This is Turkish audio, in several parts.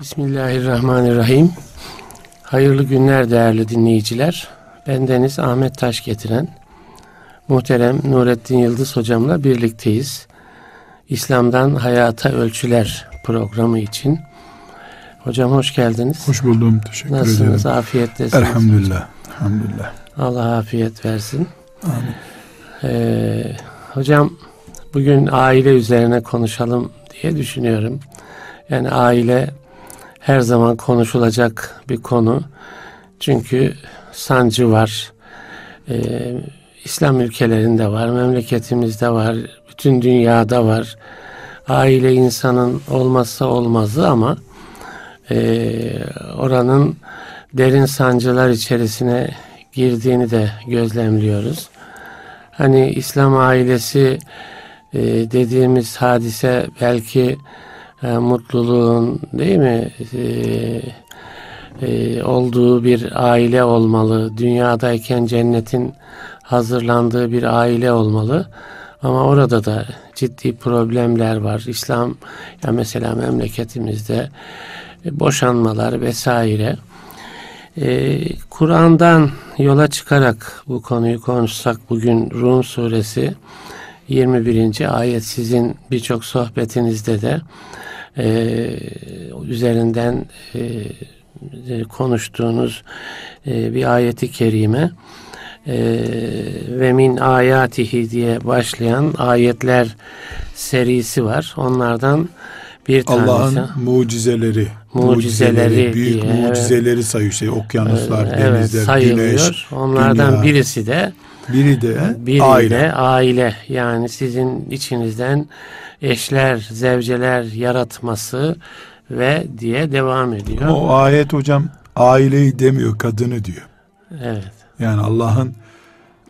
Bismillahirrahmanirrahim. Hayırlı günler değerli dinleyiciler. Bendeniz Ahmet Taş getiren muhterem Nurettin Yıldız hocamla birlikteyiz. İslam'dan Hayata Ölçüler programı için. Hocam hoş geldiniz. Hoş buldum. Teşekkür Nasılsınız? ederim. Nasılsınız? Afiyettesiniz. Elhamdülillah. Elhamdülillah. Allah afiyet versin. Amin. Ee, hocam bugün aile üzerine konuşalım diye düşünüyorum. Yani aile her zaman konuşulacak bir konu. Çünkü sancı var. Ee, İslam ülkelerinde var, memleketimizde var, bütün dünyada var. Aile insanın olmazsa olmazı ama e, oranın derin sancılar içerisine girdiğini de gözlemliyoruz. Hani İslam ailesi e, dediğimiz hadise belki e, mutluluğun değil mi e, e, olduğu bir aile olmalı. Dünyadayken cennetin hazırlandığı bir aile olmalı. Ama orada da ciddi problemler var. İslam ya mesela memleketimizde e, boşanmalar vesaire. Ee, Kur'an'dan yola çıkarak bu konuyu konuşsak bugün Rum suresi 21. ayet sizin birçok sohbetinizde de e, üzerinden e, konuştuğunuz e, bir ayeti kerime e, ve min ayatihi diye başlayan ayetler serisi var. Onlardan bir tanesi. Allah'ın mucizeleri, Mucizeleri büyük diye, mucizeleri sayıyor. Şey, okyanuslar, evet, denizler, sayılıyor. güneş, Onlardan dünya. birisi de biri de biri aile. de aile. Yani sizin içinizden eşler, zevceler yaratması ve diye devam ediyor. O ayet hocam aileyi demiyor, kadını diyor. Evet. Yani Allah'ın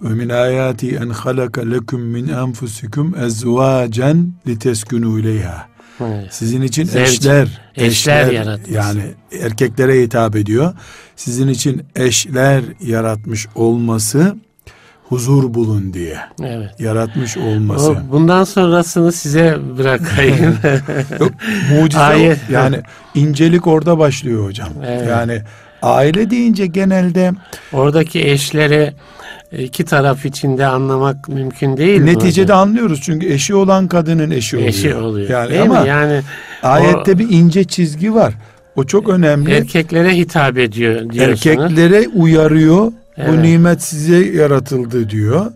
min ayati en halaka lekum min enfusikum ezvacen liteskunu ileyha. evet. Sizin için Zevc, eşler, eşler yaratması. Yani erkeklere hitap ediyor. Sizin için eşler yaratmış olması huzur bulun diye. Evet. Yaratmış olması. O, bundan sonrasını size bırakayım. Yok, mucize Ayet. yani incelik orada başlıyor hocam. Evet. Yani aile deyince genelde Oradaki eşleri iki taraf içinde anlamak mümkün değil mi neticede hocam? anlıyoruz çünkü eşi olan kadının eşi oluyor. eşi oluyor. Yani değil ama mi? Yani ayette o- bir ince çizgi var. O çok önemli. erkeklere hitap ediyor diyorsunuz. Erkeklere uyarıyor. Evet. Bu nimet size yaratıldı diyor.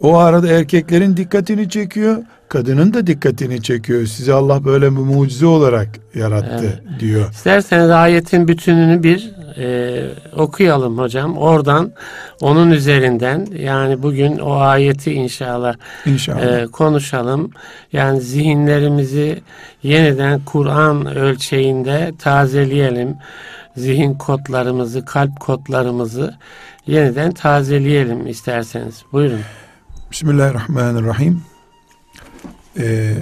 O arada erkeklerin dikkatini çekiyor. Kadının da dikkatini çekiyor. Size Allah böyle bir mucize olarak yarattı diyor. İsterseniz ayetin bütününü bir e, okuyalım hocam. Oradan onun üzerinden yani bugün o ayeti inşallah İnşallah. e, konuşalım. Yani zihinlerimizi yeniden Kur'an ölçeğinde tazeleyelim. Zihin kodlarımızı, kalp kodlarımızı yeniden tazeleyelim isterseniz. Buyurun. Bismillahirrahmanirrahim. Ee,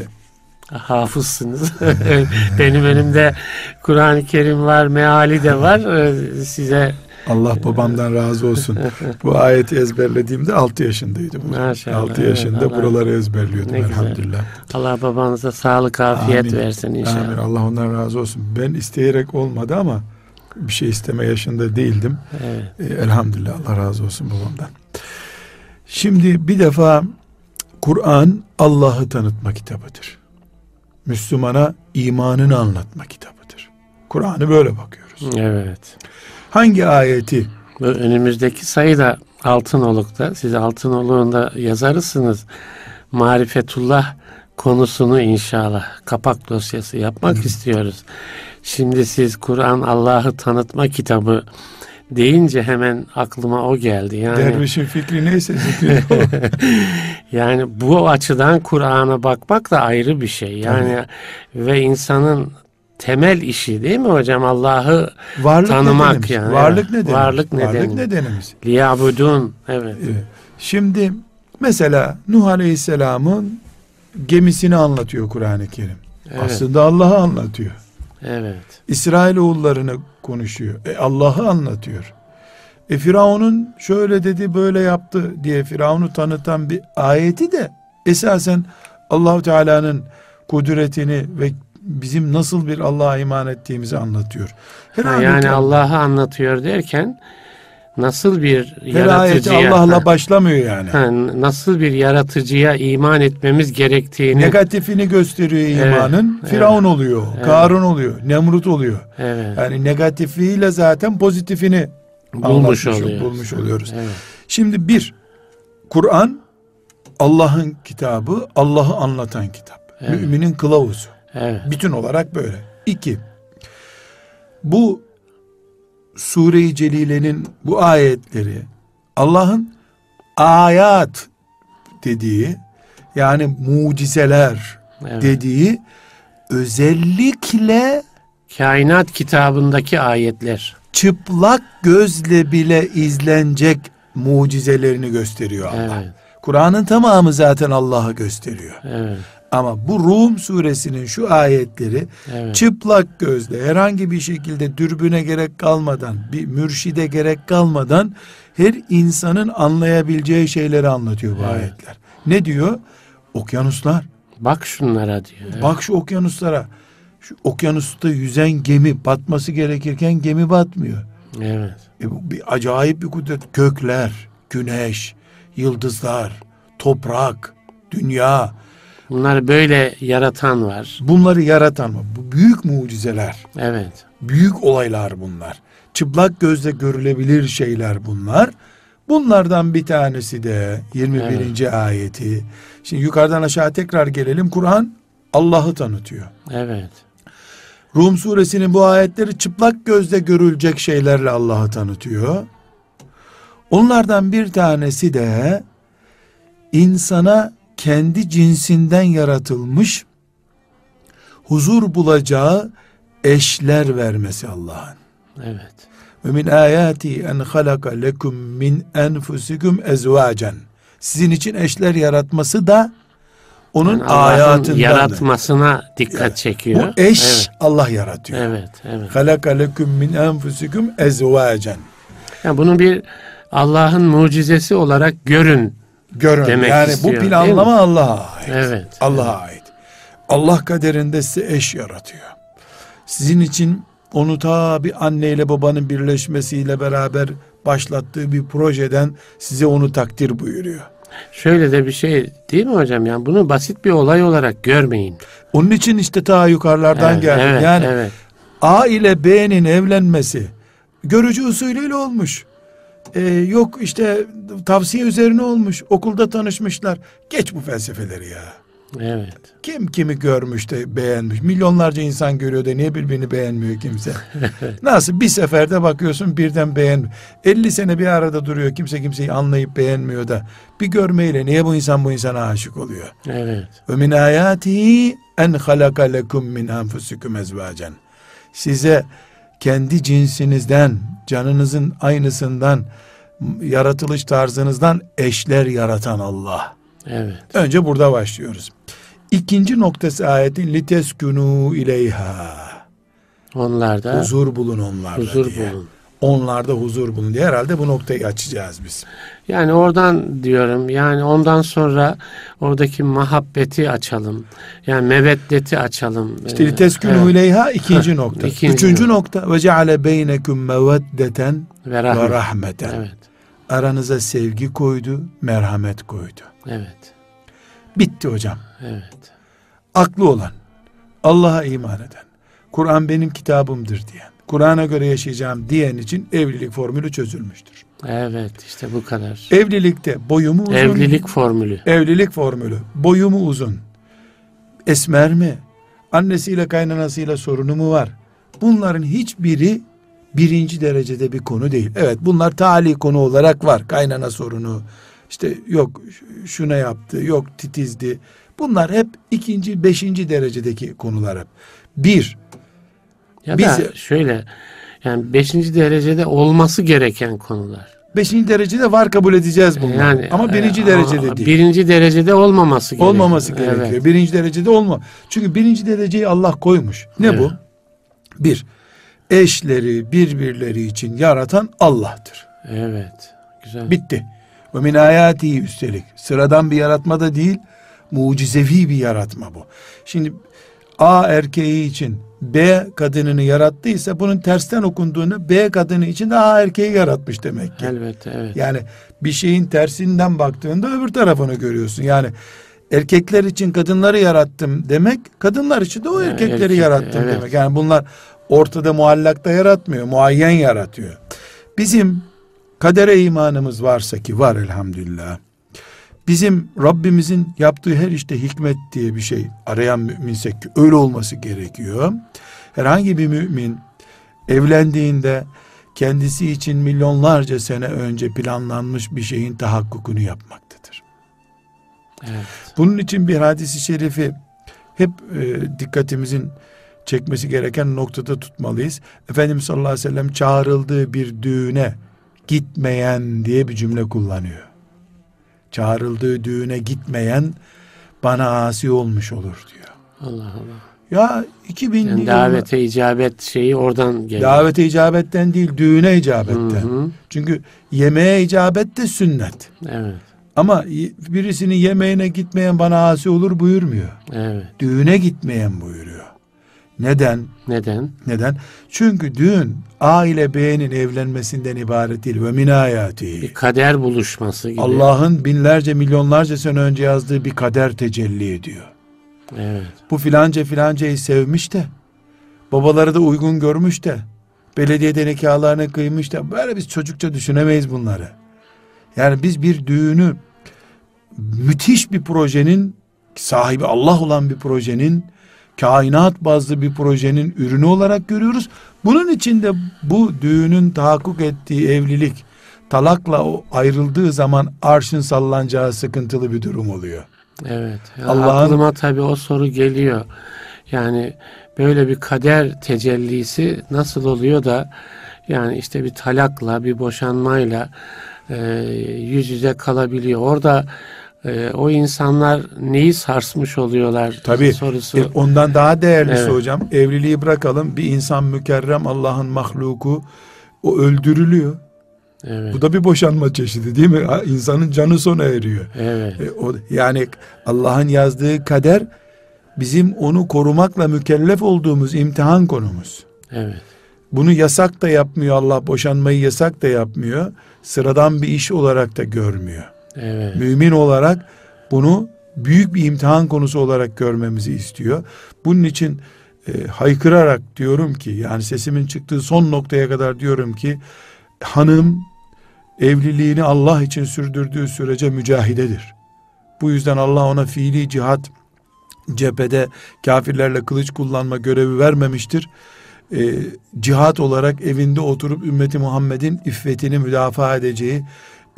Hafızsınız. Benim önümde Kur'an-ı Kerim var, meali de var. E, Size Allah babamdan razı olsun. Bu ayeti ezberlediğimde 6 yaşındaydım. Maşallah, 6 evet, yaşında Allah- buraları ezberliyordum Ne güzel. elhamdülillah. Allah babanıza sağlık, afiyet Amin. versin inşallah. Amin. Allah ondan razı olsun. Ben isteyerek olmadı ama bir şey isteme yaşında değildim. Evet. E, elhamdülillah Allah razı olsun babamdan. Şimdi bir defa Kur'an Allah'ı tanıtma kitabıdır. Müslümana imanını anlatma kitabıdır. Kur'an'ı böyle bakıyoruz. Evet. Hangi ayeti önümüzdeki sayı da Altınoluk'ta. Siz Altınoluk'unda yazarısınız. Marifetullah konusunu inşallah kapak dosyası yapmak istiyoruz. Şimdi siz Kur'an Allah'ı tanıtma kitabı deyince hemen aklıma o geldi. Yani dervişin fikri neyse. Yani bu açıdan Kur'an'a bakmak da ayrı bir şey. Yani ve insanın temel işi değil mi hocam? Allah'ı Varlık Tanımak nedenimiz. yani, Varlık nedenimiz. Varlık Varlık nedeni. nedenimiz. liyabudun. Evet. Evet. Şimdi mesela Nuh Aleyhisselam'ın gemisini anlatıyor Kur'an-ı Kerim. Evet. Aslında Allah'ı anlatıyor. Evet. İsrail oğullarını konuşuyor. E, Allah'ı anlatıyor. E Firavun'un şöyle dedi böyle yaptı diye Firavun'u tanıtan bir ayeti de esasen Allahu Teala'nın kudretini ve bizim nasıl bir Allah'a iman ettiğimizi anlatıyor. Her Ha, yani Allah'ı anlatıyor derken nasıl bir yaratıcıya Allah'la başlamıyor yani. ha, nasıl bir yaratıcıya iman etmemiz gerektiğini Negatifini gösteriyor Evet, imanın. evet. Firavun oluyor, Evet. Karun oluyor, Nemrut oluyor. evet, Yani negatifiyle zaten pozitifini bulmuş oluyoruz. bulmuş oluyoruz. Evet, Şimdi bir, Kur'an Allah'ın kitabı, Allah'ı anlatan kitap. Evet. Müminin kılavuzu. evet, Bütün olarak böyle. İki, bu Sure-i Celile'nin bu ayetleri Allah'ın ayat dediği yani mucizeler evet. dediği özellikle Kainat kitabındaki ayetler. çıplak gözle bile izlenecek mucizelerini gösteriyor Allah. Evet, Kur'an'ın tamamı zaten Allah'ı gösteriyor. evet, Ama bu Rum suresinin şu ayetleri evet. çıplak gözle herhangi bir şekilde dürbüne gerek kalmadan, bir mürşide gerek kalmadan her insanın anlayabileceği şeyleri anlatıyor bu Evet. ayetler. Ne diyor? Okyanuslar. Bak şunlara diyor. Bak şu okyanuslara. Şu okyanusta yüzen gemi batması gerekirken gemi batmıyor. evet, E bu bir acayip bir kudret. Gökler, güneş, yıldızlar, toprak, dünya. Bunları böyle yaratan var. Bunları yaratan bu büyük mucizeler. Evet, Büyük olaylar bunlar. Çıplak gözle görülebilir şeyler bunlar. Bunlardan bir tanesi de 21. ayeti. Şimdi yukarıdan aşağı tekrar gelelim. Kur'an Allah'ı tanıtıyor. evet, Rum suresinin bu ayetleri çıplak gözle görülecek şeylerle Allah'ı tanıtıyor. Onlardan bir tanesi de insana kendi cinsinden yaratılmış huzur bulacağı eşler vermesi Allah'ın. evet, Ve min ayati en halaka lekum min enfusikum ezvacen. Sizin için eşler yaratması da onun Yani hayatından. yaratmasına dikkat çekiyor. Bu eş Evet, Allah yaratıyor. evet, evet. Halaka lekum min enfusikum ezvacen. Yani bunu bir Allah'ın mucizesi olarak görün. Görün. Demek yani istiyor, bu planlama Allah'a ait. Evet. Allah'a ait. Allah kaderinde size eş yaratıyor. Sizin için onu ta bir anneyle babanın birleşmesiyle beraber başlattığı bir projeden size onu takdir buyuruyor. Şöyle de bir şey değil mi hocam? Yani bunu basit bir olay olarak görmeyin. Onun için işte ta yukarılardan Evet, geldim. evet, yani evet. A ile B'nin evlenmesi görücü usulüyle olmuş. Ee, yok işte tavsiye üzerine olmuş. Okulda tanışmışlar. Geç bu felsefeleri ya. Evet. Kim kimi görmüş de beğenmiş. Milyonlarca insan görüyor da niye birbirini beğenmiyor kimse. Nasıl bir seferde bakıyorsun birden beğen. 50 sene bir arada duruyor kimse kimseyi anlayıp beğenmiyor da bir görmeyle niye bu insan bu insana aşık oluyor? Evet. Ve min ayatihi en halaka lekum min enfusikum ezvacen. Size kendi cinsinizden, canınızın aynısından, yaratılış tarzınızdan eşler yaratan Allah. Evet. Önce burada başlıyoruz. İkinci noktası ayetin liteskunu ileyha. Onlar da huzur, Huzur bulun onlarda diye. bulun. Onlarda huzur bulun diye herhalde bu noktayı açacağız biz. Yani oradan diyorum yani ondan sonra oradaki muhabbeti açalım. Yani meveddeti açalım. İşte Ee, liteskunu evet. ikinci nokta. ikinci Üçüncü nokta ve ceale beynekum meveddeten Ve ve rahmet. rahmeten. Evet. Aranıza sevgi koydu, merhamet koydu. Evet. Bitti hocam. Evet. Aklı olan, Allah'a iman eden, Kur'an benim kitabımdır diyen, Kur'an'a göre yaşayacağım diyen için evlilik formülü çözülmüştür. Evet işte bu kadar. Evlilikte boyumu uzun. Evlilik formülü. Evlilik formülü. Boyumu uzun. Esmer mi? Annesiyle kaynanasıyla sorunu mu var? Bunların hiçbiri birinci derecede bir konu değil. Evet bunlar tali konu olarak var. Kaynana sorunu. İşte yok şuna yaptı, yok titizdi. Bunlar hep ikinci, beşinci derecedeki konular hep. Bir, Ya Biz- da şöyle yani beşinci derecede olması gereken konular. beşinci derecede var kabul edeceğiz bunları. Yani Ama birinci e, derecede değil. Birinci derecede olmaması gerekiyor. Olmaması gerekiyor. Evet. Birinci derecede olma. Çünkü birinci dereceyi Allah koymuş. Ne Evet. bu? Bir, eşleri birbirleri için yaratan Allah'tır. Evet. Güzel. Bitti. Ve min ayatihi üstelik. Sıradan bir yaratma da değil, mucizevi bir yaratma bu. Şimdi A erkeği için B kadınını yarattıysa bunun tersten okunduğunu B kadını için de A erkeği yaratmış demek ki. Elbette evet. Yani bir şeyin tersinden baktığında öbür tarafını görüyorsun. Yani erkekler için kadınları yarattım demek, kadınlar için de o Ya, erkekleri erkek- yarattım evet. demek. Yani bunlar ortada muallakta yaratmıyor, muayyen yaratıyor. Bizim kadere imanımız varsa ki var elhamdülillah. Bizim Rabbimizin yaptığı her işte hikmet diye bir şey arayan müminsek ki öyle olması gerekiyor. Herhangi bir mümin evlendiğinde kendisi için milyonlarca sene önce planlanmış bir şeyin tahakkukunu yapmaktadır. evet. Bunun için bir hadisi şerifi hep e, dikkatimizin çekmesi gereken noktada tutmalıyız. Efendimiz sallallahu aleyhi ve sellem çağrıldığı bir düğüne gitmeyen diye bir cümle kullanıyor. Çağrıldığı düğüne gitmeyen bana asi olmuş olur diyor. Allah Allah. Ya 2000 Yani davete icabet şeyi oradan geliyor. davete icabetten değil düğüne icabetten. Hı hı. Çünkü yemeğe icabet de sünnet. Evet. Ama birisinin yemeğine gitmeyen bana asi olur buyurmuyor. Evet. Düğüne gitmeyen buyuruyor. Neden? Neden? Neden? Çünkü düğün A ile B'nin evlenmesinden ibaret değil. Ve min ayati. Bir kader buluşması gibi. Allah'ın binlerce milyonlarca sene önce yazdığı bir kader tecelli ediyor. Evet. Bu filanca filancayı sevmiş de babaları da uygun görmüş de belediyede nikahlarını kıymış da böyle biz çocukça düşünemeyiz bunları. Yani biz bir düğünü müthiş bir projenin sahibi Allah olan bir projenin kainat bazlı bir projenin ürünü olarak görüyoruz. Bunun içinde bu düğünün tahakkuk ettiği evlilik talakla o ayrıldığı zaman arşın sallanacağı sıkıntılı bir durum oluyor. Evet. Allah'ın- Aklıma tabii o soru geliyor. Yani böyle bir kader tecellisi nasıl oluyor da yani işte bir talakla bir boşanmayla e, yüz yüze kalabiliyor. Orada e, o insanlar neyi sarsmış oluyorlar Tabii. sorusu. E, ondan daha değerlisi Evet. hocam. Evliliği bırakalım. Bir insan mükerrem Allah'ın mahluku o öldürülüyor. evet. Bu da bir boşanma çeşidi değil mi? İnsanın canı sona eriyor. Evet. E, o, yani Allah'ın yazdığı kader bizim onu korumakla mükellef olduğumuz imtihan konumuz. Evet. Bunu yasak da yapmıyor Allah. Boşanmayı yasak da yapmıyor. Sıradan bir iş olarak da görmüyor. Evet. Mümin olarak bunu büyük bir imtihan konusu olarak görmemizi istiyor. Bunun için e, haykırarak diyorum ki yani sesimin çıktığı son noktaya kadar diyorum ki hanım evliliğini Allah için sürdürdüğü sürece mücahidedir. Bu yüzden Allah ona fiili cihat cephede kafirlerle kılıç kullanma görevi vermemiştir. E, cihat olarak evinde oturup ümmeti Muhammed'in iffetini müdafaa edeceği,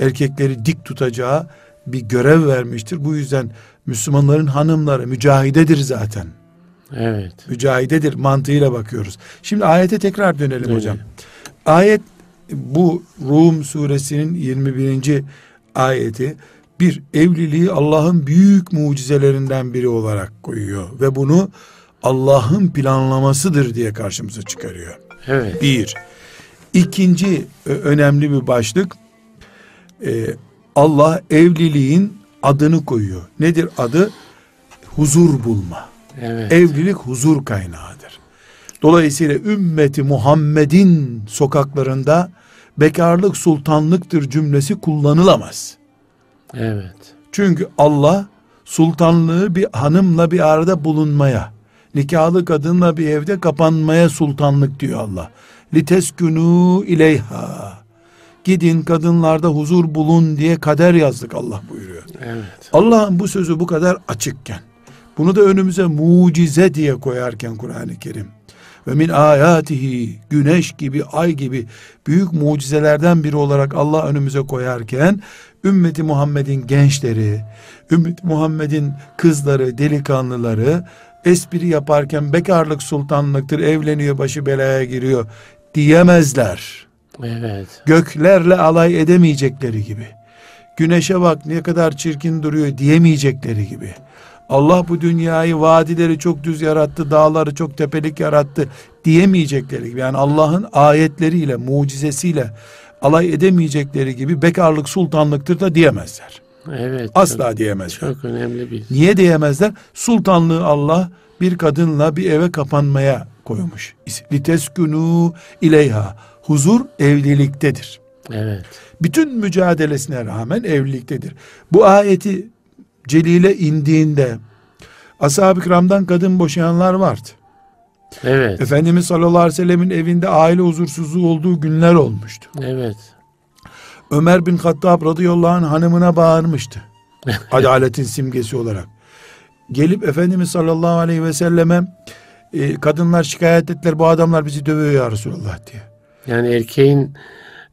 erkekleri dik tutacağı bir görev vermiştir. Bu yüzden Müslümanların hanımları mücahidedir zaten. Evet. Mücahidedir mantığıyla bakıyoruz. Şimdi ayete tekrar dönelim Dönelim. hocam. Ayet bu Rum suresinin 21. ayeti bir evliliği Allah'ın büyük mucizelerinden biri olarak koyuyor ve bunu Allah'ın planlamasıdır diye karşımıza çıkarıyor. Evet. Bir. İkinci önemli bir başlık e, Allah evliliğin adını koyuyor. Nedir adı? Huzur bulma. Evet. Evlilik huzur kaynağıdır. Dolayısıyla ümmeti Muhammed'in sokaklarında bekarlık sultanlıktır cümlesi kullanılamaz. Evet. Çünkü Allah sultanlığı bir hanımla bir arada bulunmaya, nikahlı kadınla bir evde kapanmaya sultanlık diyor Allah. Liteskünü ileyha. Gidin kadınlarda huzur bulun diye kader yazdık Allah buyuruyor. Evet. Allah'ın bu sözü bu kadar açıkken, bunu da önümüze mucize diye koyarken Kur'an-ı Kerim ve min ayatihi güneş gibi ay gibi büyük mucizelerden biri olarak Allah önümüze koyarken ümmeti Muhammed'in gençleri, ümmeti Muhammed'in kızları, delikanlıları espri yaparken bekarlık sultanlıktır, evleniyor, başı belaya giriyor diyemezler. Evet. Göklerle alay edemeyecekleri gibi. Güneşe bak ne kadar çirkin duruyor diyemeyecekleri gibi. Allah bu dünyayı vadileri çok düz yarattı, dağları çok tepelik yarattı diyemeyecekleri gibi. Yani Allah'ın ayetleriyle, mucizesiyle alay edemeyecekleri gibi bekarlık sultanlıktır da diyemezler. Evet. Asla çok, diyemezler. çok önemli bir. Niye diyemezler? Sultanlığı Allah bir kadınla bir eve kapanmaya koymuş. Liteskunu ileyha. Huzur evliliktedir. Evet. Bütün mücadelesine rağmen evliliktedir. Bu ayeti celile indiğinde ashab-ı kiramdan kadın boşayanlar vardı. Evet. Efendimiz sallallahu aleyhi ve sellemin evinde aile huzursuzluğu olduğu günler olmuştu. Evet. Ömer bin Hattab radıyallahu anh hanımına bağırmıştı. Adaletin simgesi olarak. Gelip Efendimiz sallallahu aleyhi ve selleme e, kadınlar şikayet ettiler bu adamlar bizi dövüyor ya Resulallah diye. Yani erkeğin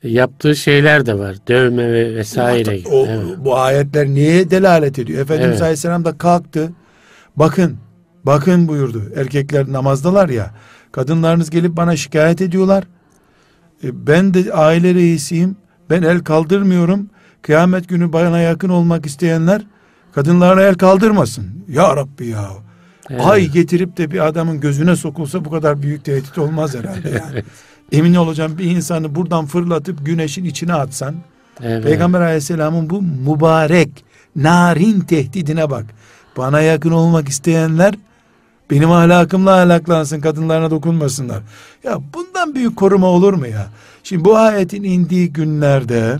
yaptığı şeyler de var. Dövme ve vesaire gibi. O, Evet. Bu ayetler niye delalet ediyor? Efendimiz Evet. aleyhisselam da kalktı. Bakın, bakın buyurdu. Erkekler namazdalar ya. Kadınlarınız gelip bana şikayet ediyorlar. E, Ben de aile reisiyim. Ben el kaldırmıyorum. Kıyamet günü bana yakın olmak isteyenler kadınlarına el kaldırmasın. Ya Rabbi ya. Evet. Ay getirip de bir adamın gözüne sokulsa bu kadar büyük tehdit olmaz herhalde yani. Emin olacağım bir insanı buradan fırlatıp güneşin içine atsan Evet. Peygamber aleyhisselamın bu mübarek narin tehdidine bak. Bana yakın olmak isteyenler benim ahlakımla ahlaklansın kadınlarına dokunmasınlar. Ya bundan büyük koruma olur mu ya? Şimdi bu ayetin indiği günlerde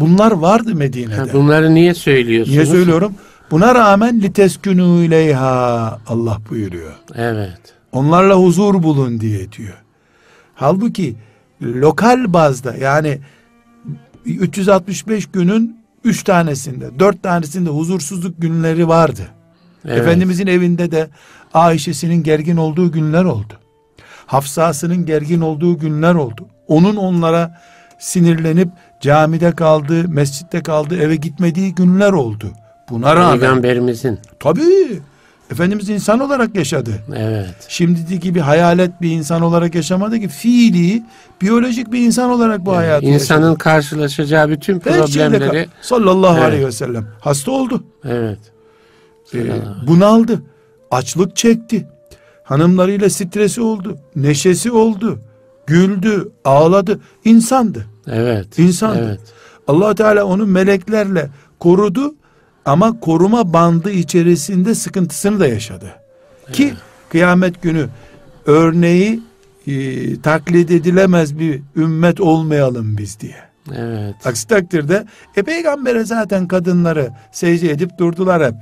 bunlar vardı Medine'de. Ha, bunları niye söylüyorsunuz? Niye söylüyorum? Buna rağmen liteskünü ileyha Allah buyuruyor. Evet. Onlarla huzur bulun diye diyor. Halbuki lokal bazda yani 365 günün 3 tanesinde 4 tanesinde huzursuzluk günleri vardı. Evet. Efendimizin evinde de Ayşe'sinin gergin olduğu günler oldu. Hafsasının gergin olduğu günler oldu. Onun onlara sinirlenip camide kaldığı, mescitte kaldığı, eve gitmediği günler oldu. Buna rağmen Peygamberimizin. tabii Efendimiz insan olarak yaşadı. Evet. Şimdiki gibi hayalet bir insan olarak yaşamadı ki fiili biyolojik bir insan olarak bu hayatı İnsanın yaşadı. karşılaşacağı bütün problemleri sallallahu Evet. aleyhi ve sellem hasta oldu. evet. Ee, bunaldı. Açlık çekti. Hanımlarıyla stresi oldu. Neşesi oldu. Güldü, ağladı. İnsandı. Evet. İnsandı. Evet. allah Teala onu meleklerle korudu ama koruma bandı içerisinde sıkıntısını da yaşadı. Ki kıyamet günü örneği e, taklit edilemez bir ümmet olmayalım biz diye. Evet. Aksi takdirde e, peygambere zaten kadınları secde edip durdular hep.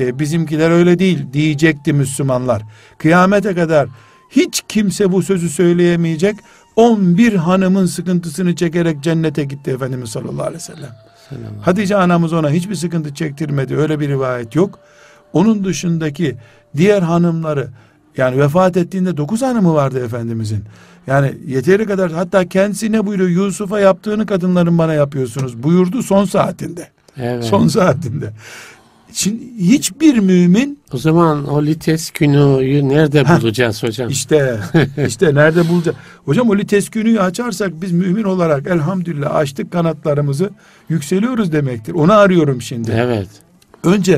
E, bizimkiler öyle değil diyecekti Müslümanlar. Kıyamete kadar hiç kimse bu sözü söyleyemeyecek. 11 hanımın sıkıntısını çekerek cennete gitti Efendimiz sallallahu aleyhi ve sellem. Selam. Hatice anamız ona hiçbir sıkıntı çektirmedi. Öyle bir rivayet yok. Onun dışındaki diğer hanımları yani vefat ettiğinde dokuz hanımı vardı Efendimizin. Yani yeteri kadar hatta kendisi ne buyuruyor? Yusuf'a yaptığını kadınların bana yapıyorsunuz buyurdu son saatinde. Evet. Son saatinde. Şimdi hiçbir mümin O zaman o lites günüyü nerede Heh. bulacağız hocam? işte işte nerede bulacak? Hocam o liteskünüyü açarsak biz mümin olarak elhamdülillah açtık kanatlarımızı yükseliyoruz demektir. Onu arıyorum şimdi. Evet. Önce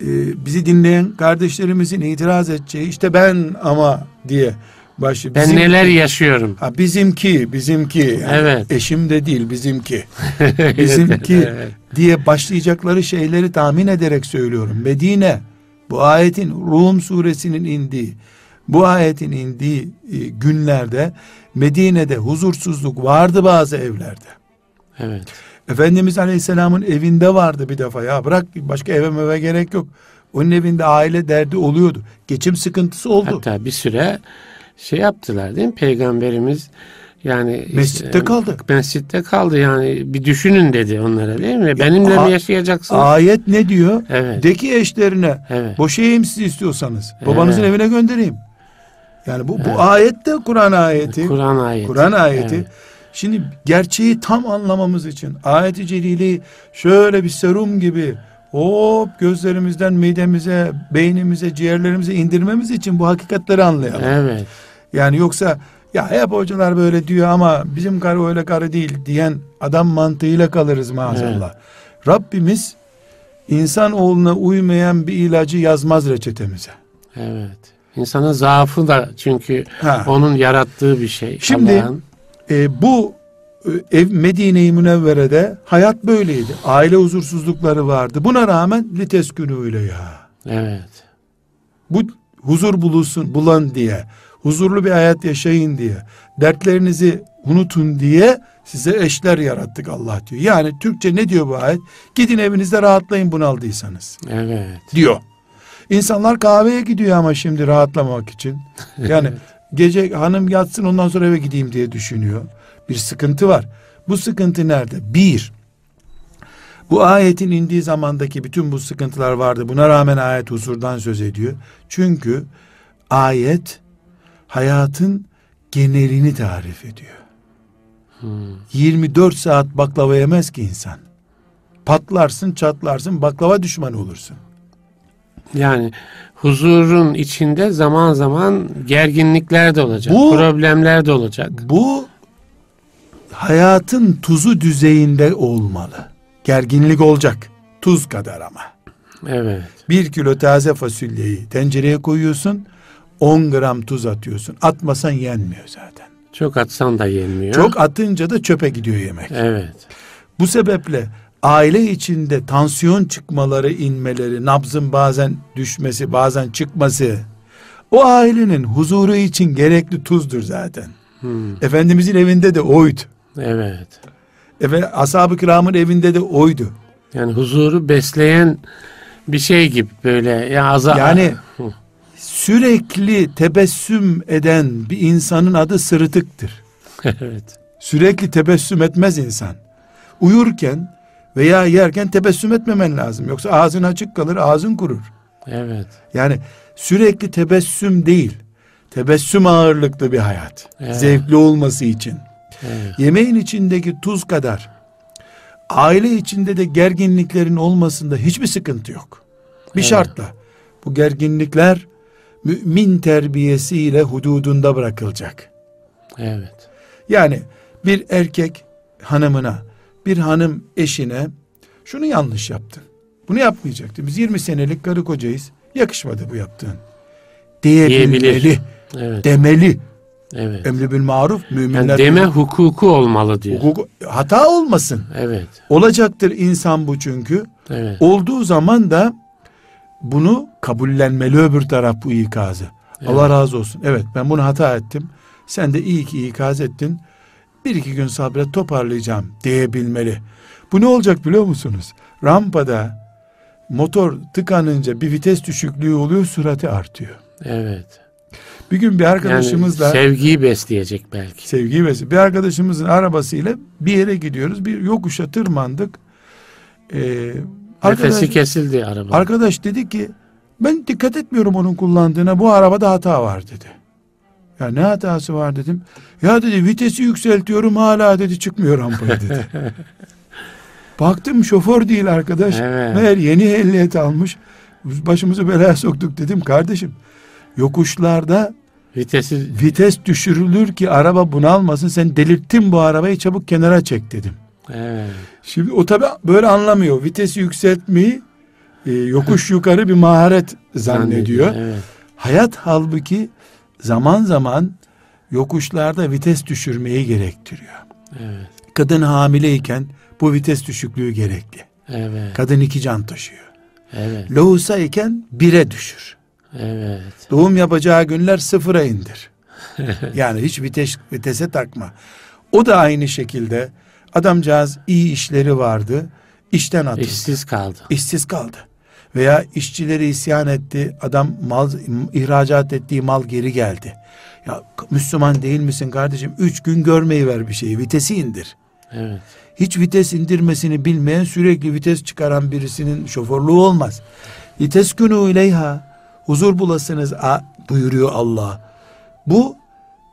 e, bizi dinleyen kardeşlerimizin itiraz edeceği işte ben ama diye başı Ben neler yaşıyorum? ha, bizimki bizimki yani Evet. eşim de değil bizimki bizimki Evet. diye başlayacakları şeyleri tahmin ederek söylüyorum. Medine bu ayetin Rum suresinin indiği bu ayetin indiği e, günlerde Medine'de huzursuzluk vardı bazı evlerde. Evet. Efendimiz Aleyhisselam'ın evinde vardı bir defa ya bırak başka eve meve gerek yok. Onun evinde aile derdi oluyordu. Geçim sıkıntısı oldu. Hatta bir süre şey yaptılar değil mi? Peygamberimiz yani Mescitte kaldı. Mescitte kaldı yani bir düşünün dedi onlara değil mi? Benimle a- mi yaşayacaksınız? Ayet ne diyor? Evet. De ki eşlerine Evet. boşayayım sizi istiyorsanız. Babanızın Evet. evine göndereyim. Yani bu, Evet. bu ayet de Kur'an ayeti. Kur'an ayeti. Kur'an ayeti. Evet. Şimdi gerçeği tam anlamamız için ayeti celileyi şöyle bir serum gibi hop gözlerimizden midemize, beynimize, ciğerlerimize indirmemiz için bu hakikatleri anlayalım. Evet. Yani yoksa ya hep hocalar böyle diyor ama bizim karı öyle karı değil diyen adam mantığıyla kalırız maazallah. Rabbimiz insan oğluna uymayan bir ilacı yazmaz reçetemize. Evet. İnsanın zaafı da çünkü Ha. onun yarattığı bir şey. Şimdi-. E, bu e, ev Medine-i Münevvere'de hayat böyleydi. Aile huzursuzlukları vardı. Buna rağmen liteskünü ile ya. Evet. Bu huzur bulursun, bulan diye, huzurlu bir hayat yaşayın diye, dertlerinizi unutun diye size eşler yarattık Allah diyor. Yani Türkçe ne diyor bu ayet? Gidin evinizde rahatlayın bunaldıysanız. Evet. Diyor. İnsanlar kahveye gidiyor ama şimdi rahatlamak için. Yani gece hanım yatsın ondan sonra eve gideyim diye düşünüyor. Bir sıkıntı var. Bu sıkıntı nerede? Bir, bu ayetin indiği zamandaki bütün bu sıkıntılar vardı. Buna rağmen ayet huzurdan söz ediyor. Çünkü ayet hayatın genelini tarif ediyor. Hmm. 24 saat baklava yemez ki insan. Patlarsın, çatlarsın, baklava düşmanı olursun. Yani huzurun içinde zaman zaman gerginlikler de olacak, Bu- problemler de olacak. Bu hayatın tuzu düzeyinde olmalı. Gerginlik olacak. Tuz kadar ama. Evet. Bir kilo taze fasulyeyi tencereye koyuyorsun. 10 gram tuz atıyorsun. Atmasan yenmiyor zaten. Çok atsan da yenmiyor. Çok atınca da çöpe gidiyor yemek. Evet. Bu sebeple aile içinde tansiyon çıkmaları, inmeleri, nabzın bazen düşmesi, bazen çıkması o ailenin huzuru için gerekli tuzdur zaten. Hmm. Efendimizin evinde de oydu. Evet. Efendim, ashab-ı kiramın evinde de oydu. Yani huzuru besleyen bir şey gibi böyle ya aza Yani Hı. Sürekli tebessüm eden bir insanın adı sırıtıktır. evet. Sürekli tebessüm etmez insan. Uyurken veya yerken tebessüm etmemen lazım. Yoksa ağzın açık kalır, ağzın kurur. Evet. Yani sürekli tebessüm değil, tebessüm ağırlıklı bir hayat. Evet. Zevkli olması için. Evet. Yemeğin içindeki tuz kadar aile içinde de gerginliklerin olmasında hiçbir sıkıntı yok. Bir Evet. şartla bu gerginlikler mümin terbiyesiyle hududunda bırakılacak. Evet. Yani bir erkek hanımına, bir hanım eşine şunu yanlış yaptın. Bunu yapmayacaktın. Biz 20 senelik karı kocayız. Yakışmadı bu yaptığın. Diyebilmeli. Evet. demeli. Evet. Emri bil maruf, müminler... Yani deme hukuku olmalı diyor. Hukuku- hata olmasın. Evet. Olacaktır insan bu çünkü. Evet. Olduğu zaman da bunu kabullenmeli öbür taraf bu ikazı. Allah razı olsun. Evet ben bunu hata ettim. Sen de iyi ki ikaz ettin. Bir iki gün sabret toparlayacağım diyebilmeli. Bu ne olacak biliyor musunuz? Rampada motor tıkanınca bir vites düşüklüğü oluyor sürati artıyor. Evet. Bir gün bir arkadaşımızla Yani sevgiyi besleyecek belki. sevgi ve bir arkadaşımızın arabasıyla bir yere gidiyoruz. Bir yokuşa tırmandık. Ee, arkadaş, Nefesi kesildi araba. arkadaş dedi ki ben dikkat etmiyorum onun kullandığına bu arabada hata var dedi. Ya ne hatası var dedim. Ya dedi vitesi yükseltiyorum hala dedi çıkmıyor rampaya dedi. Baktım şoför değil arkadaş. Evet. Meğer yeni ehliyet almış. Başımızı belaya soktuk dedim kardeşim. Yokuşlarda Vitesi vites düşürülür ki araba bunalmasın. Sen delirttin bu arabayı çabuk kenara çek dedim. Evet. Şimdi o tabi böyle anlamıyor. Vitesi yükseltmeyi e, yokuş yukarı bir maharet zannediyor. Evet. Hayat halbuki zaman zaman yokuşlarda vites düşürmeyi gerektiriyor. Evet. Kadın hamileyken bu vites düşüklüğü gerekli. Evet. Kadın iki can taşıyor. Evet. Lohusa iken bire düşür. Evet. Doğum yapacağı günler sıfıra indir. yani hiç vites, vitese takma. O da aynı şekilde adamcağız iyi işleri vardı. işten atıldı. İşsiz kaldı. işsiz kaldı. Veya işçileri isyan etti. Adam mal ihracat ettiği mal geri geldi. Ya Müslüman değil misin kardeşim? Üç gün görmeyi ver bir şeyi. Vitesi indir. Evet. Hiç vites indirmesini bilmeyen sürekli vites çıkaran birisinin şoförlüğü olmaz. Vites günü ileyha huzur bulasınız a- buyuruyor Allah. Bu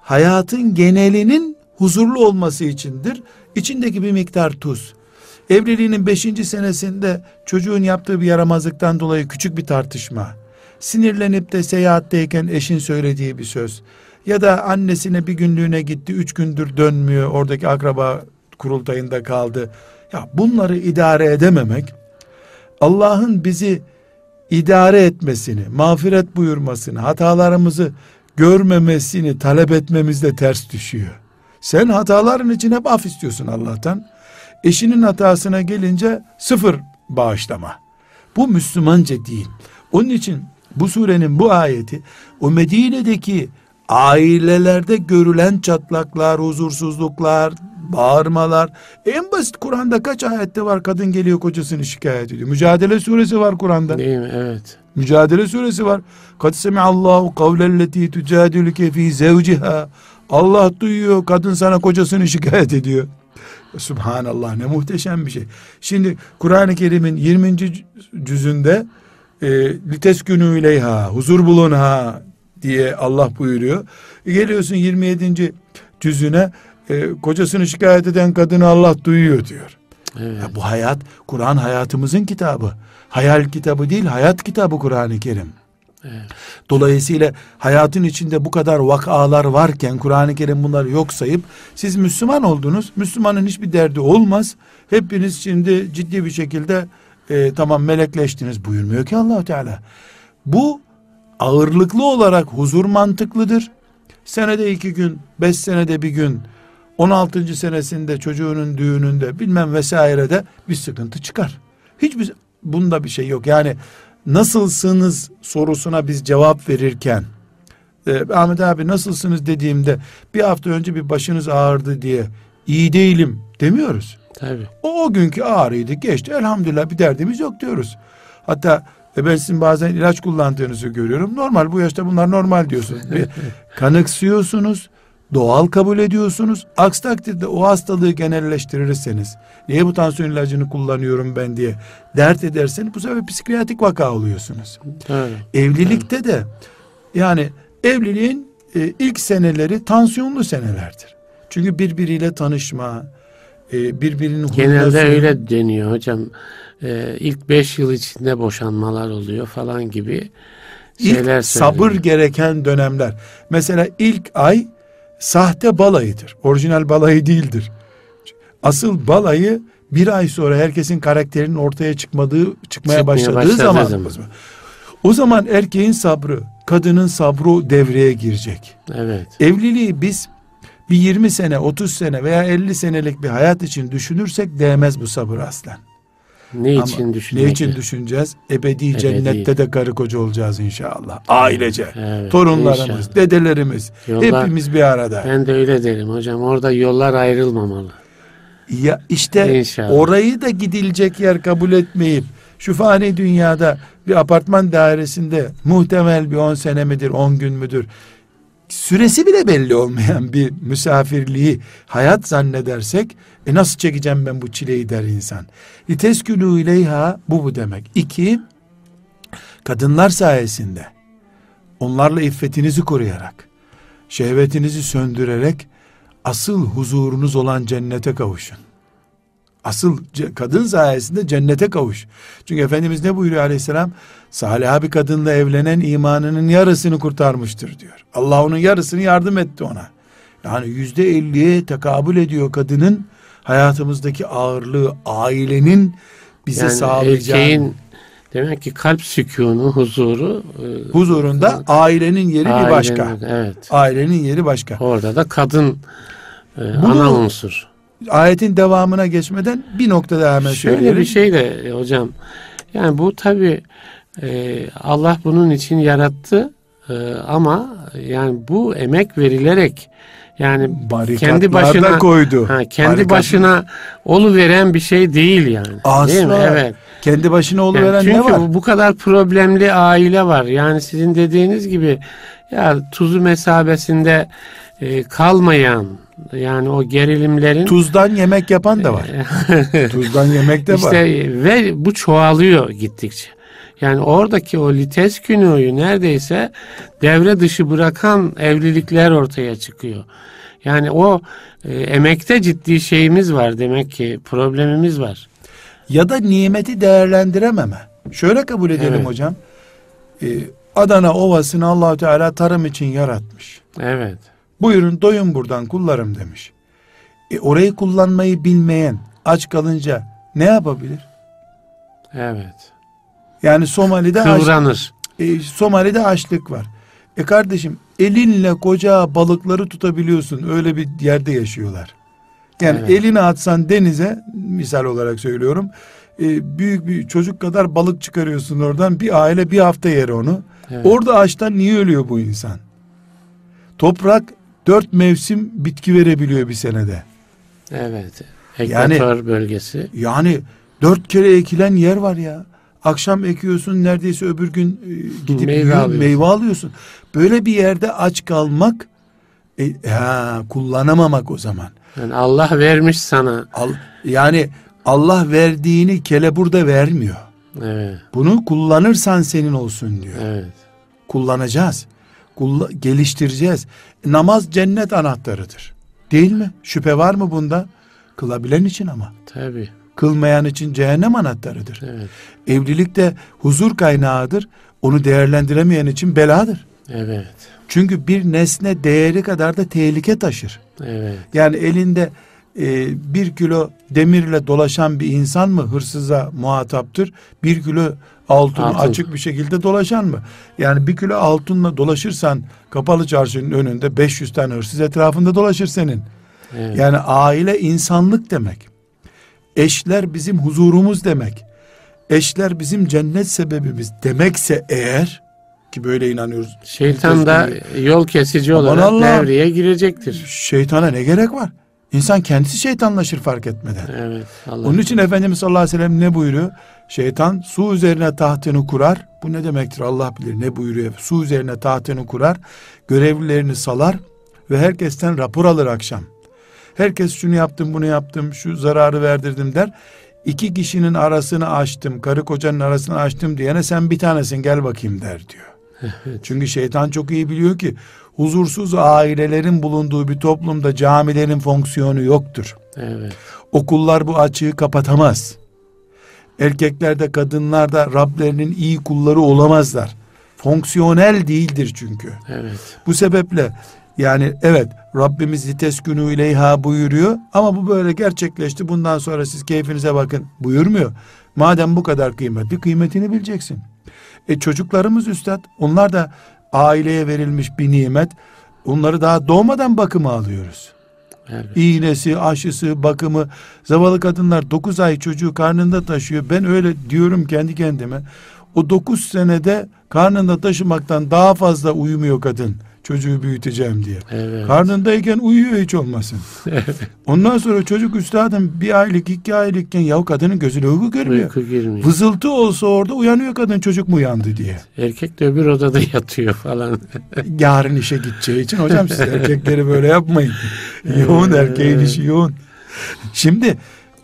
hayatın genelinin huzurlu olması içindir. İçindeki bir miktar tuz. Evliliğinin beşinci senesinde çocuğun yaptığı bir yaramazlıktan dolayı küçük bir tartışma. Sinirlenip de seyahatteyken eşin söylediği bir söz. Ya da annesine bir günlüğüne gitti, üç gündür dönmüyor, oradaki akraba kurultayında kaldı. Ya bunları idare edememek, Allah'ın bizi idare etmesini, mağfiret buyurmasını, hatalarımızı görmemesini talep etmemizde ters düşüyor. Sen hataların için hep af istiyorsun Allah'tan. Eşinin hatasına gelince sıfır bağışlama. Bu Müslümanca değil. Onun için bu surenin bu ayeti o Medine'deki ailelerde görülen çatlaklar, huzursuzluklar, bağırmalar. En basit Kur'an'da kaç ayette var kadın geliyor kocasını şikayet ediyor. Mücadele suresi var Kur'an'da. Değil mi? Evet. Mücadele suresi var. Kad semi'allahu kavlelleti tücadülüke fi zevciha. Allah duyuyor kadın sana kocasını şikayet ediyor. Subhanallah ne muhteşem bir şey. Şimdi Kur'an-ı Kerim'in 20. cüzünde e, liteskünü ileyha huzur bulun ha diye Allah buyuruyor. E, geliyorsun 27. cüzüne e, kocasını şikayet eden kadını Allah duyuyor diyor. Evet. Ya bu hayat Kur'an hayatımızın kitabı. Hayal kitabı değil hayat kitabı Kur'an-ı Kerim. Evet. Dolayısıyla hayatın içinde bu kadar vakalar varken Kur'an-ı Kerim bunları yok sayıp siz Müslüman oldunuz. Müslümanın hiçbir derdi olmaz. Hepiniz şimdi ciddi bir şekilde e, tamam melekleştiniz buyurmuyor ki allah Teala. Bu ağırlıklı olarak huzur mantıklıdır. Senede iki gün, beş senede bir gün, 16. senesinde çocuğunun düğününde bilmem vesairede bir sıkıntı çıkar. Hiçbir bunda bir şey yok. Yani nasılsınız sorusuna biz cevap verirken e, Ahmet abi nasılsınız dediğimde bir hafta önce bir başınız ağrıdı diye iyi değilim demiyoruz. Tabii. O, o günkü ağrıydı geçti elhamdülillah bir derdimiz yok diyoruz. Hatta e, ben sizin bazen ilaç kullandığınızı görüyorum. Normal bu yaşta bunlar normal diyorsunuz. Bir kanıksıyorsunuz. Doğal kabul ediyorsunuz. Aksi takdirde o hastalığı genelleştirirseniz niye bu tansiyon ilacını kullanıyorum ben diye dert ederseniz bu sefer psikiyatrik vaka oluyorsunuz. Tabii. Evlilikte de yani evliliğin e, ilk seneleri tansiyonlu senelerdir. Çünkü birbiriyle tanışma, e, birbirinin Genelde huyuna suyu- öyle deniyor hocam. Ee, ilk beş yıl içinde boşanmalar oluyor falan gibi şeyler İlk sabır gereken dönemler. Mesela ilk ay sahte balayıdır. Orijinal balayı değildir. Asıl balayı bir ay sonra herkesin karakterinin ortaya çıkmadığı çıkmaya Çıkmaya başladığı başladığı zaman, zaman. o zaman erkeğin sabrı, kadının sabrı devreye girecek. Evet. Evliliği biz bir 20 sene, 30 sene veya 50 senelik bir hayat için düşünürsek değmez bu sabır aslen. Ne Ama için düşünmek? Ne için düşüneceğiz? Ebedi, Ebedi. cennette de karı koca olacağız inşallah. Ailece. Evet, Torunlarımız, inşallah. dedelerimiz Yollar- hepimiz bir arada. Ben de öyle derim hocam. Orada yollar ayrılmamalı. Ya işte İnşallah. orayı da gidilecek yer kabul etmeyip şu fani dünyada bir apartman dairesinde muhtemel bir 10 sene midir 10 gün müdür süresi bile belli olmayan bir misafirliği hayat zannedersek e nasıl çekeceğim ben bu çileyi der insan. Liteskülü ileyha bu bu demek. İki kadınlar sayesinde onlarla iffetinizi koruyarak şehvetinizi söndürerek asıl huzurunuz olan cennete kavuşun. Asıl kadın sayesinde cennete kavuş. Çünkü Efendimiz ne buyuruyor aleyhisselam? Salih bir kadınla evlenen imanının yarısını kurtarmıştır diyor. Allah onun yarısını yardım etti ona. Yani yüzde elliye tekabül ediyor kadının hayatımızdaki ağırlığı ailenin bize Yani sağlayacağı erkeğin demek ki kalp sükûnu, huzuru e, huzurunda ailenin yeri bir ailenin- başka. Evet. Ailenin yeri başka. Orada da kadın e, Bunu- ana unsur. Ayetin devamına geçmeden bir nokta daha hemen Şöyle söyleyelim. bir şey de e, hocam. Yani bu tabi Allah bunun için yarattı e, ama yani bu emek verilerek yani kendi başına koydu. ha, kendi Barikat- başına olu veren bir şey değil yani. Asla. Değil mi? Evet. Kendi başına Yani oluveren çünkü ne var? bu, bu kadar problemli aile var. Yani sizin dediğiniz gibi ya tuzu mesabesinde e, kalmayan yani o gerilimlerin Tuzdan yemek yapan da var. Tuzdan yemek de işte var. ve bu çoğalıyor gittikçe. Yani oradaki o lites günüyü neredeyse devre dışı bırakan evlilikler ortaya çıkıyor. Yani o e, emekte ciddi şeyimiz var demek ki problemimiz var. Ya da nimeti değerlendirememe. Şöyle kabul edelim Evet. hocam. Ee, Adana Ovası'nı Allahu Teala tarım için yaratmış. Evet. Buyurun doyun buradan kullarım demiş. E, orayı kullanmayı bilmeyen aç kalınca ne yapabilir? Evet. Yani Somali'de aç, Kıvranır. e, Somali'de açlık var. E kardeşim elinle koca balıkları tutabiliyorsun. Öyle bir yerde yaşıyorlar. Yani Evet. elini atsan denize misal olarak söylüyorum. e, büyük bir çocuk kadar balık çıkarıyorsun oradan. Bir aile bir hafta yer onu. Evet. Orada açtan niye ölüyor bu insan? Toprak dört mevsim bitki verebiliyor bir senede. Evet. Yani- Ekvator bölgesi. Yani dört kere ekilen yer var ya. Akşam ekiyorsun neredeyse öbür gün e, gidip Meyve yiyor, alıyorsun. meyve alıyorsun. Böyle bir yerde aç kalmak e, ha, kullanamamak o zaman. Yani Allah vermiş sana. Al, yani Allah verdiğini kele burada vermiyor. Evet. Bunu kullanırsan senin olsun diyor. Evet. Kullanacağız. Geliştireceğiz. Namaz cennet anahtarıdır. Değil mi? Şüphe var mı bunda? Kılabilen için ama. Tabii. Kılmayan için cehennem anahtarıdır. Evet. Evlilik de huzur kaynağıdır. Onu değerlendiremeyen için beladır. Evet. Çünkü bir nesne değeri kadar da tehlike taşır. Evet. Yani elinde e, bir kilo demirle dolaşan bir insan mı hırsıza muhataptır? Bir kilo altın, Altın. açık bir şekilde dolaşan mı? Yani bir kilo altınla dolaşırsan kapalı çarşının önünde 500 tane hırsız etrafında dolaşır senin. Evet. Yani aile insanlık demek. Eşler bizim huzurumuz demek. Eşler bizim cennet sebebimiz demekse eğer ki böyle inanıyoruz. Şeytan da yol kesici Aman olarak Allah. devreye girecektir. Şeytana ne gerek var? İnsan kendisi şeytanlaşır fark etmeden. Evet. Allah. Onun için Efendimiz sallallahu aleyhi ve sellem ne buyuruyor? Şeytan su üzerine tahtını kurar. Bu ne demektir Allah bilir ne buyuruyor. Su üzerine tahtını kurar. Görevlilerini salar ve herkesten rapor alır akşam. Herkes şunu yaptım bunu yaptım şu zararı verdirdim der. İki kişinin arasını açtım karı kocanın arasını açtım diyene sen bir tanesin gel bakayım der diyor. Çünkü şeytan çok iyi biliyor ki huzursuz ailelerin bulunduğu bir toplumda camilerin fonksiyonu yoktur. Evet. Okullar bu açığı kapatamaz. Erkekler de kadınlar da Rablerinin iyi kulları olamazlar. Fonksiyonel değildir çünkü. Evet. Bu sebeple yani evet Rabbimiz liteskünü ileyha buyuruyor ama bu böyle gerçekleşti bundan sonra siz keyfinize bakın buyurmuyor. Madem bu kadar kıymetli kıymetini bileceksin. E çocuklarımız üstad onlar da aileye verilmiş bir nimet. Onları daha doğmadan bakıma alıyoruz. Evet. İğnesi, aşısı, bakımı. Zavallı kadınlar 9 ay çocuğu karnında taşıyor. Ben öyle diyorum kendi kendime. O 9 senede karnında taşımaktan daha fazla uyumuyor kadın. Çocuğu büyüteceğim diye. Evet. Karnındayken uyuyor hiç olmasın. Ondan sonra çocuk üstadım bir aylık iki aylıkken yahu kadının gözüne uyku görmüyor. Uyku girmiyor. Vızıltı olsa orada uyanıyor kadın çocuk mu uyandı diye. Erkek de öbür odada yatıyor falan. Yarın işe gideceği için hocam siz erkekleri böyle yapmayın. yoğun erkeğin işi yoğun. Şimdi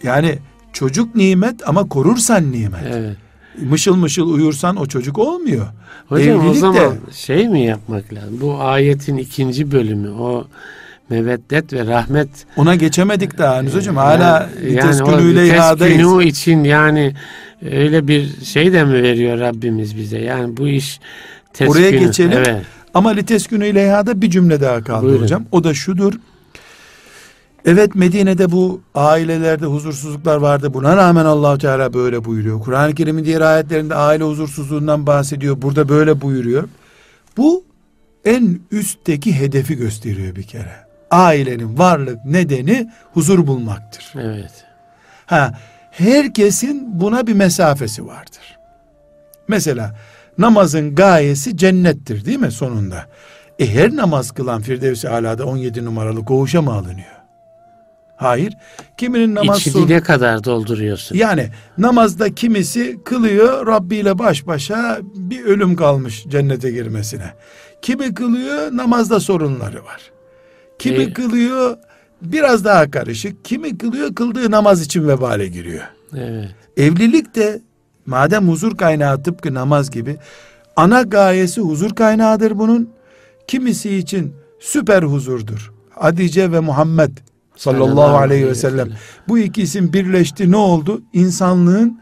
yani çocuk nimet ama korursan nimet. evet. Mışıl mışıl uyursan o çocuk olmuyor. Hocam o Evlilik de- zaman şey mi yapmak lazım? Bu ayetin ikinci bölümü o meveddet ve rahmet Ona geçemedik daha henüz hocam. Hala yani, viteskünüyle yani o ihadayız. viteskünü için yani öyle bir şey de mi veriyor Rabbimiz bize? Yani bu iş teskünü. Oraya geçelim. Evet. Ama liteskünü ileyhada bir cümle daha kaldı Buyurun. hocam. O da şudur. Evet Medine'de bu ailelerde huzursuzluklar vardı. Buna rağmen allah Teala böyle buyuruyor. Kur'an-ı Kerim'in diğer ayetlerinde aile huzursuzluğundan bahsediyor. Burada böyle buyuruyor. Bu en üstteki hedefi gösteriyor bir kere. Ailenin varlık nedeni huzur bulmaktır. Evet. Ha, herkesin buna bir mesafesi vardır. Mesela namazın gayesi cennettir değil mi sonunda? E her namaz kılan Firdevs-i Ala'da 17 numaralı koğuşa mı alınıyor? Hayır. Kiminin namaz İçini sonu... ne kadar dolduruyorsun? Yani namazda kimisi kılıyor Rabbi ile baş başa bir ölüm kalmış cennete girmesine. Kimi kılıyor namazda sorunları var. Kimi E- kılıyor biraz daha karışık. Kimi kılıyor kıldığı namaz için vebale giriyor. Evet. Evlilik de madem huzur kaynağı tıpkı namaz gibi ana gayesi huzur kaynağıdır bunun. Kimisi için süper huzurdur. Hadice ve Muhammed sallallahu aleyhi ve sellem. Bu iki isim birleşti ne oldu? İnsanlığın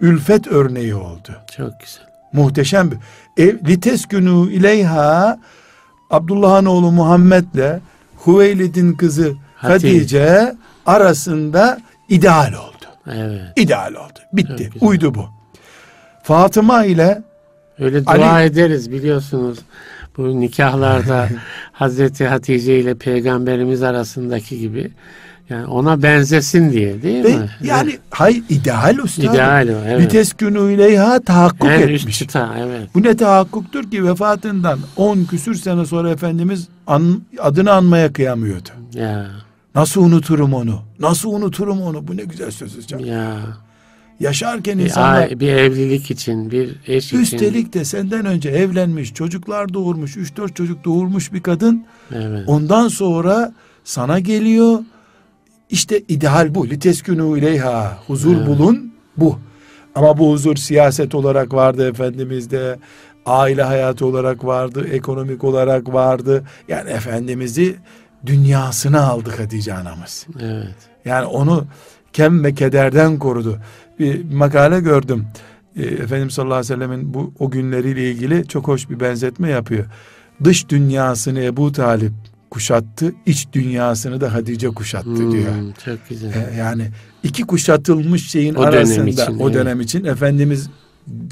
ülfet örneği oldu. Çok güzel. Muhteşem bir. Ev, liteskünü ileyha Abdullah'ın oğlu Muhammed'le Hüveylid'in kızı Hatice. Hatice arasında ideal oldu. Evet. İdeal oldu. Bitti. Uydu bu. Fatıma ile Öyle dua Ali- ederiz biliyorsunuz. Bu nikahlarda Hazreti Hatice ile Peygamberimiz arasındaki gibi yani ona benzesin diye değil Ve mi? yani hay ideal usta. İdeal o, evet. Vites günü ileyha tahakkuk en etmiş. üst çıta evet. Bu ne tahakkuktur ki vefatından 10 küsür sene sonra Efendimiz an- adını anmaya kıyamıyordu. Ya Nasıl unuturum onu? Nasıl unuturum onu? Bu ne güzel söz hocam. ya Yaşarken bir, insanlar ay- bir evlilik için bir eş için üstelik de senden önce evlenmiş, çocuklar doğurmuş, 3-4 çocuk doğurmuş bir kadın evet. ondan sonra sana geliyor. İşte ideal bu. Liteskünü ileyha. Huzur Evet. bulun bu. Ama bu huzur siyaset olarak vardı Efendimiz'de. Aile hayatı olarak vardı. Ekonomik olarak vardı. Yani Efendimiz'i dünyasına aldı Hatice anamız. evet. Yani onu kem ve kederden korudu. Bir makale gördüm. Ee, Efendimiz sallallahu aleyhi ve sellemin bu o günleriyle ilgili çok hoş bir benzetme yapıyor. Dış dünyasını Ebu Talip kuşattı, iç dünyasını da Hatice kuşattı Hmm, diyor. Çok güzel. Ee, yani iki kuşatılmış şeyin O dönem arasında için, o evet. dönem için Efendimiz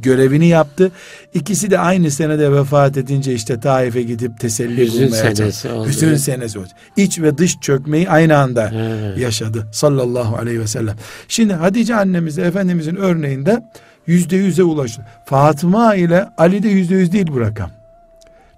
görevini yaptı. İkisi de aynı senede vefat edince işte Taif'e gidip teselli Hüzün bulmaya senesi oldu. Hüzün senesi oldu. İç ve dış çökmeyi aynı anda Evet. yaşadı sallallahu aleyhi ve sellem. Şimdi Hatice annemiz Efendimizin örneğinde yüzde yüze ulaştı. Fatıma ile Ali de yüzde yüz değil bu rakam.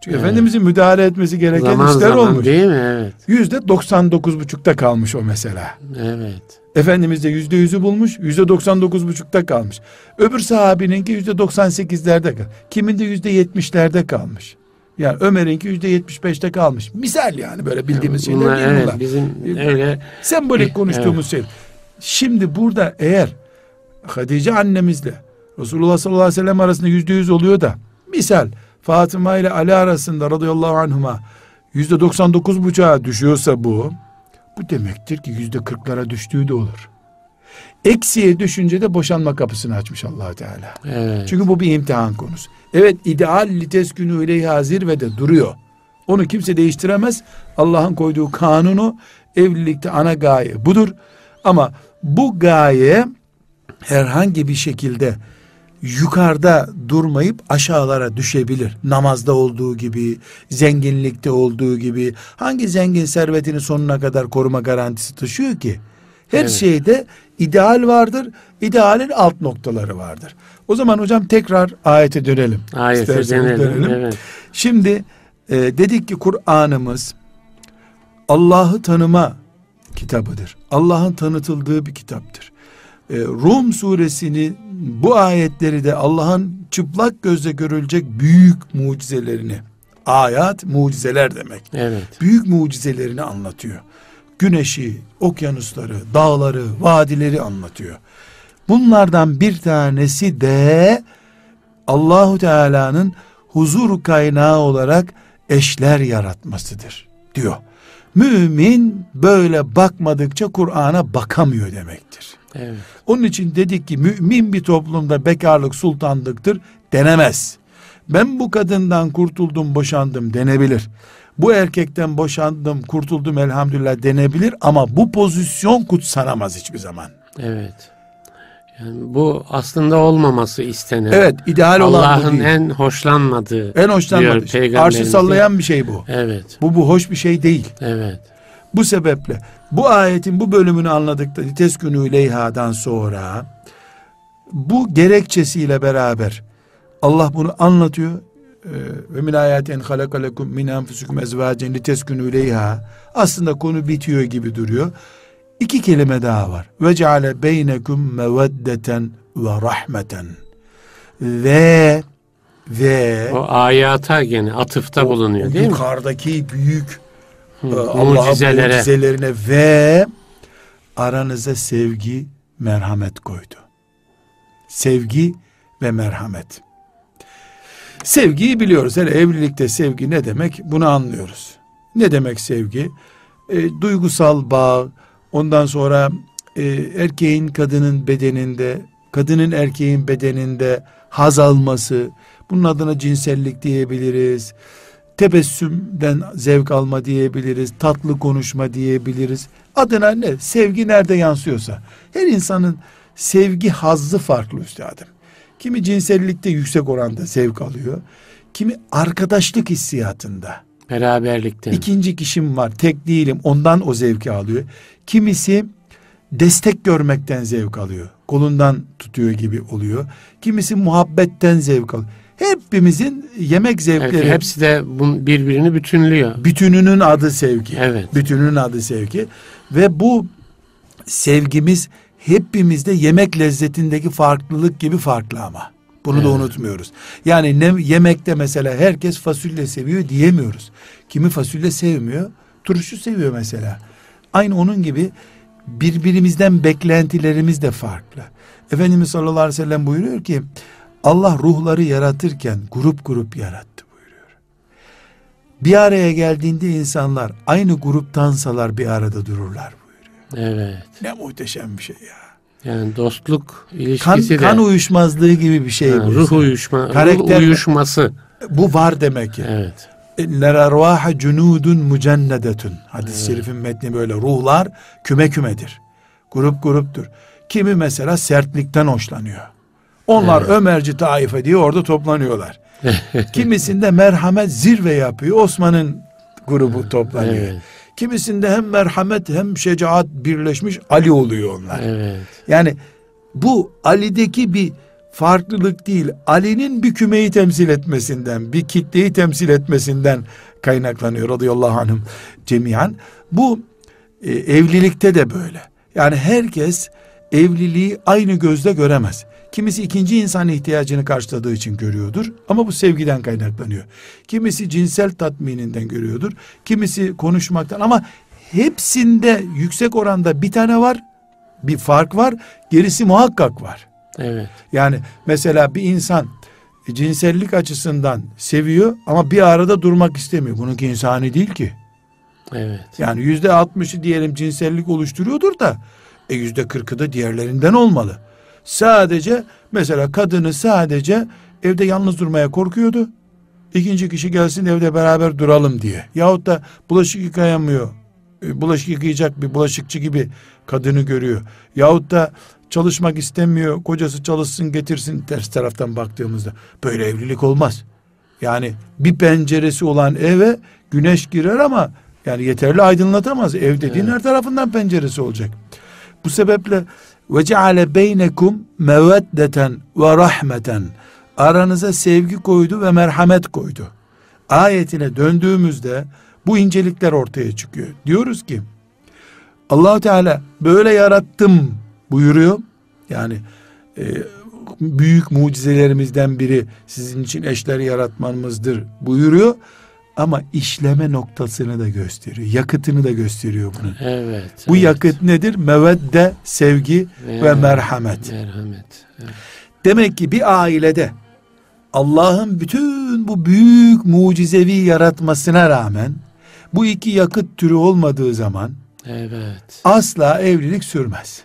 Çünkü Evet. Efendimizin müdahale etmesi gereken zaman işler zaman olmuş. değil mi? Evet. Yüzde doksan dokuz buçukta kalmış o mesela. Evet. Efendimiz de yüzde yüzü bulmuş, yüzde doksan dokuz buçukta kalmış. Öbür sahabininki yüzde doksan sekizlerde kalmış. Kimin de yüzde yetmişlerde kalmış. Yani Ömer'inki yüzde yetmiş beşte kalmış. Misal yani böyle bildiğimiz şeyler Bunlar, değil evet, bunlar. Bizim öyle Sembolik konuştuğumuz şey. Şimdi burada eğer Hatice annemizle Resulullah sallallahu aleyhi ve sellem arasında yüzde yüz oluyor da misal Fatıma ile Ali arasında radıyallahu anhuma yüzde doksan dokuz buçuğa düşüyorsa bu bu demektir ki yüzde kırklara düştüğü de olur. Eksiye düşünce de boşanma kapısını açmış allah Teala. evet. Çünkü bu bir imtihan konusu. Evet ideal lites günü ileyha zirvede duruyor. Onu kimse değiştiremez. Allah'ın koyduğu kanunu evlilikte ana gaye budur. Ama bu gaye herhangi bir şekilde yukarıda durmayıp aşağılara düşebilir. Namazda olduğu gibi, zenginlikte olduğu gibi. Hangi zengin servetini sonuna kadar koruma garantisi taşıyor ki? Her Evet. şeyde ideal vardır. İdealin alt noktaları vardır. O zaman hocam tekrar ayete dönelim. Ayete İsterseniz dönelim. Evet. Şimdi e, dedik ki Kur'an'ımız Allah'ı tanıma kitabıdır. Allah'ın tanıtıldığı bir kitaptır. E, Rum suresini bu ayetleri de Allah'ın çıplak gözle görülecek büyük mucizelerini ayat mucizeler demek. Evet. Büyük mucizelerini anlatıyor. Güneşi, okyanusları, dağları, vadileri anlatıyor. Bunlardan bir tanesi de Allahu Teala'nın huzur kaynağı olarak eşler yaratmasıdır diyor. Mümin böyle bakmadıkça Kur'an'a bakamıyor demektir. Evet. Onun için dedik ki mümin bir toplumda bekarlık sultanlıktır denemez. Ben bu kadından kurtuldum boşandım denebilir. Bu erkekten boşandım kurtuldum elhamdülillah denebilir ama bu pozisyon kutsanamaz hiçbir zaman. Evet. Yani bu aslında olmaması istenen. Evet ideal olan Allah'ın en hoşlanmadığı. En hoşlanmadığı şey. Arşı sallayan bir şey bu. Evet. Bu bu hoş bir şey değil. Evet. Bu sebeple bu ayetin bu bölümünü anladık da Liteskünü Leyha'dan sonra bu gerekçesiyle beraber Allah bunu anlatıyor. Ee, Ve min ayatin halaka lekum min enfusikum ezvacen liteskünü leyha. Aslında konu bitiyor gibi duruyor. İki kelime daha var. Ve ceale beynekum meveddeten ve rahmeten. Ve ve O ayata gene atıfta bulunuyor o değil mi? yukarıdaki büyük Hı, e, Allah'ın mucizelerine ve aranıza sevgi, merhamet koydu. Sevgi ve merhamet. Sevgiyi biliyoruz. Hele evlilikte sevgi ne demek? Bunu anlıyoruz. Ne demek sevgi? E, duygusal bağ, ondan sonra e, erkeğin kadının bedeninde, kadının erkeğin bedeninde haz alması, bunun adına cinsellik diyebiliriz tebessümden zevk alma diyebiliriz, tatlı konuşma diyebiliriz. Adına ne? Sevgi nerede yansıyorsa. Her insanın sevgi hazzı farklı üstadım. Kimi cinsellikte yüksek oranda zevk alıyor. kimi arkadaşlık hissiyatında. Beraberlikten. İkinci kişim var, tek değilim, ondan o zevki alıyor. Kimisi destek görmekten zevk alıyor. Kolundan tutuyor gibi oluyor. Kimisi muhabbetten zevk alıyor. Hepimizin yemek zevkleri. Evet, hepsi de birbirini bütünlüyor. Bütününün adı sevgi. Evet. Bütününün adı sevgi. Ve bu sevgimiz hepimizde yemek lezzetindeki farklılık gibi farklı ama. Bunu da Evet. unutmuyoruz. Yani ne, yemekte mesela herkes fasulye seviyor diyemiyoruz. Kimi fasulye sevmiyor, turşu seviyor mesela. Aynı onun gibi birbirimizden beklentilerimiz de farklı. Efendimiz sallallahu aleyhi ve sellem buyuruyor ki Allah ruhları yaratırken grup grup yarattı buyuruyor. Bir araya geldiğinde insanlar aynı gruptansalar bir arada dururlar buyuruyor. Evet. Ne muhteşem bir şey ya. Yani dostluk Kan, ilişkisi de kan uyuşmazlığı gibi bir şey ha, bu. ruh uyuşma, Karakter- ruh uyuşması. Bu var demek ki. Evet. İnner ervaha cunudun mücennedetun. Hadis-i şerifin metni böyle. Ruhlar küme kümedir. Grup gruptur. Kimi mesela sertlikten hoşlanıyor. Onlar Evet. Ömerci taife diye orada toplanıyorlar. Kimisinde merhamet zirve yapıyor. Osman'ın grubu toplanıyor. Evet. Kimisinde hem merhamet hem şecaat birleşmiş Ali oluyor onlar. Evet. Yani bu Ali'deki bir farklılık değil. Ali'nin bir kümeyi temsil etmesinden, bir kitleyi temsil etmesinden kaynaklanıyor radıyallahu anhum cemiyen. Bu e, evlilikte de böyle. Yani herkes evliliği aynı gözle göremez. Kimisi ikinci insan ihtiyacını karşıladığı için görüyordur ama bu sevgiden kaynaklanıyor. Kimisi cinsel tatmininden görüyordur. Kimisi konuşmaktan ama hepsinde yüksek oranda bir tane var, bir fark var, gerisi muhakkak var. Evet. Yani mesela bir insan cinsellik açısından seviyor ama bir arada durmak istemiyor. Bununki insani değil ki. Evet. Yani yüzde altmışı diyelim cinsellik oluşturuyordur da e yüzde kırkı da diğerlerinden olmalı. Sadece mesela kadını sadece evde yalnız durmaya korkuyordu. İkinci kişi gelsin evde beraber duralım diye. Yahut da bulaşık yıkayamıyor. E, Bulaşık yıkayacak bir bulaşıkçı gibi kadını görüyor. Yahut da çalışmak istemiyor. Kocası çalışsın getirsin ters taraftan baktığımızda. Böyle evlilik olmaz. Yani bir penceresi olan eve güneş girer ama yani yeterli aydınlatamaz. Ev dediğin Evet. her tarafından penceresi olacak. Bu sebeple ve ceale beynekum meveddeten ve rahmeten aranıza sevgi koydu ve merhamet koydu. Ayetine döndüğümüzde bu incelikler ortaya çıkıyor. Diyoruz ki Allahu Teala böyle yarattım buyuruyor. Yani e, büyük mucizelerimizden biri sizin için eşler yaratmanızdır buyuruyor. Ama işleme noktasını da gösteriyor. Yakıtını da gösteriyor bunun. Evet. Bu evet. yakıt nedir? Mevedde, sevgi ve merhamet. Merhamet. Evet. Demek ki bir ailede Allah'ın bütün bu büyük mucizevi yaratmasına rağmen bu iki yakıt türü olmadığı zaman Evet. asla evlilik sürmez.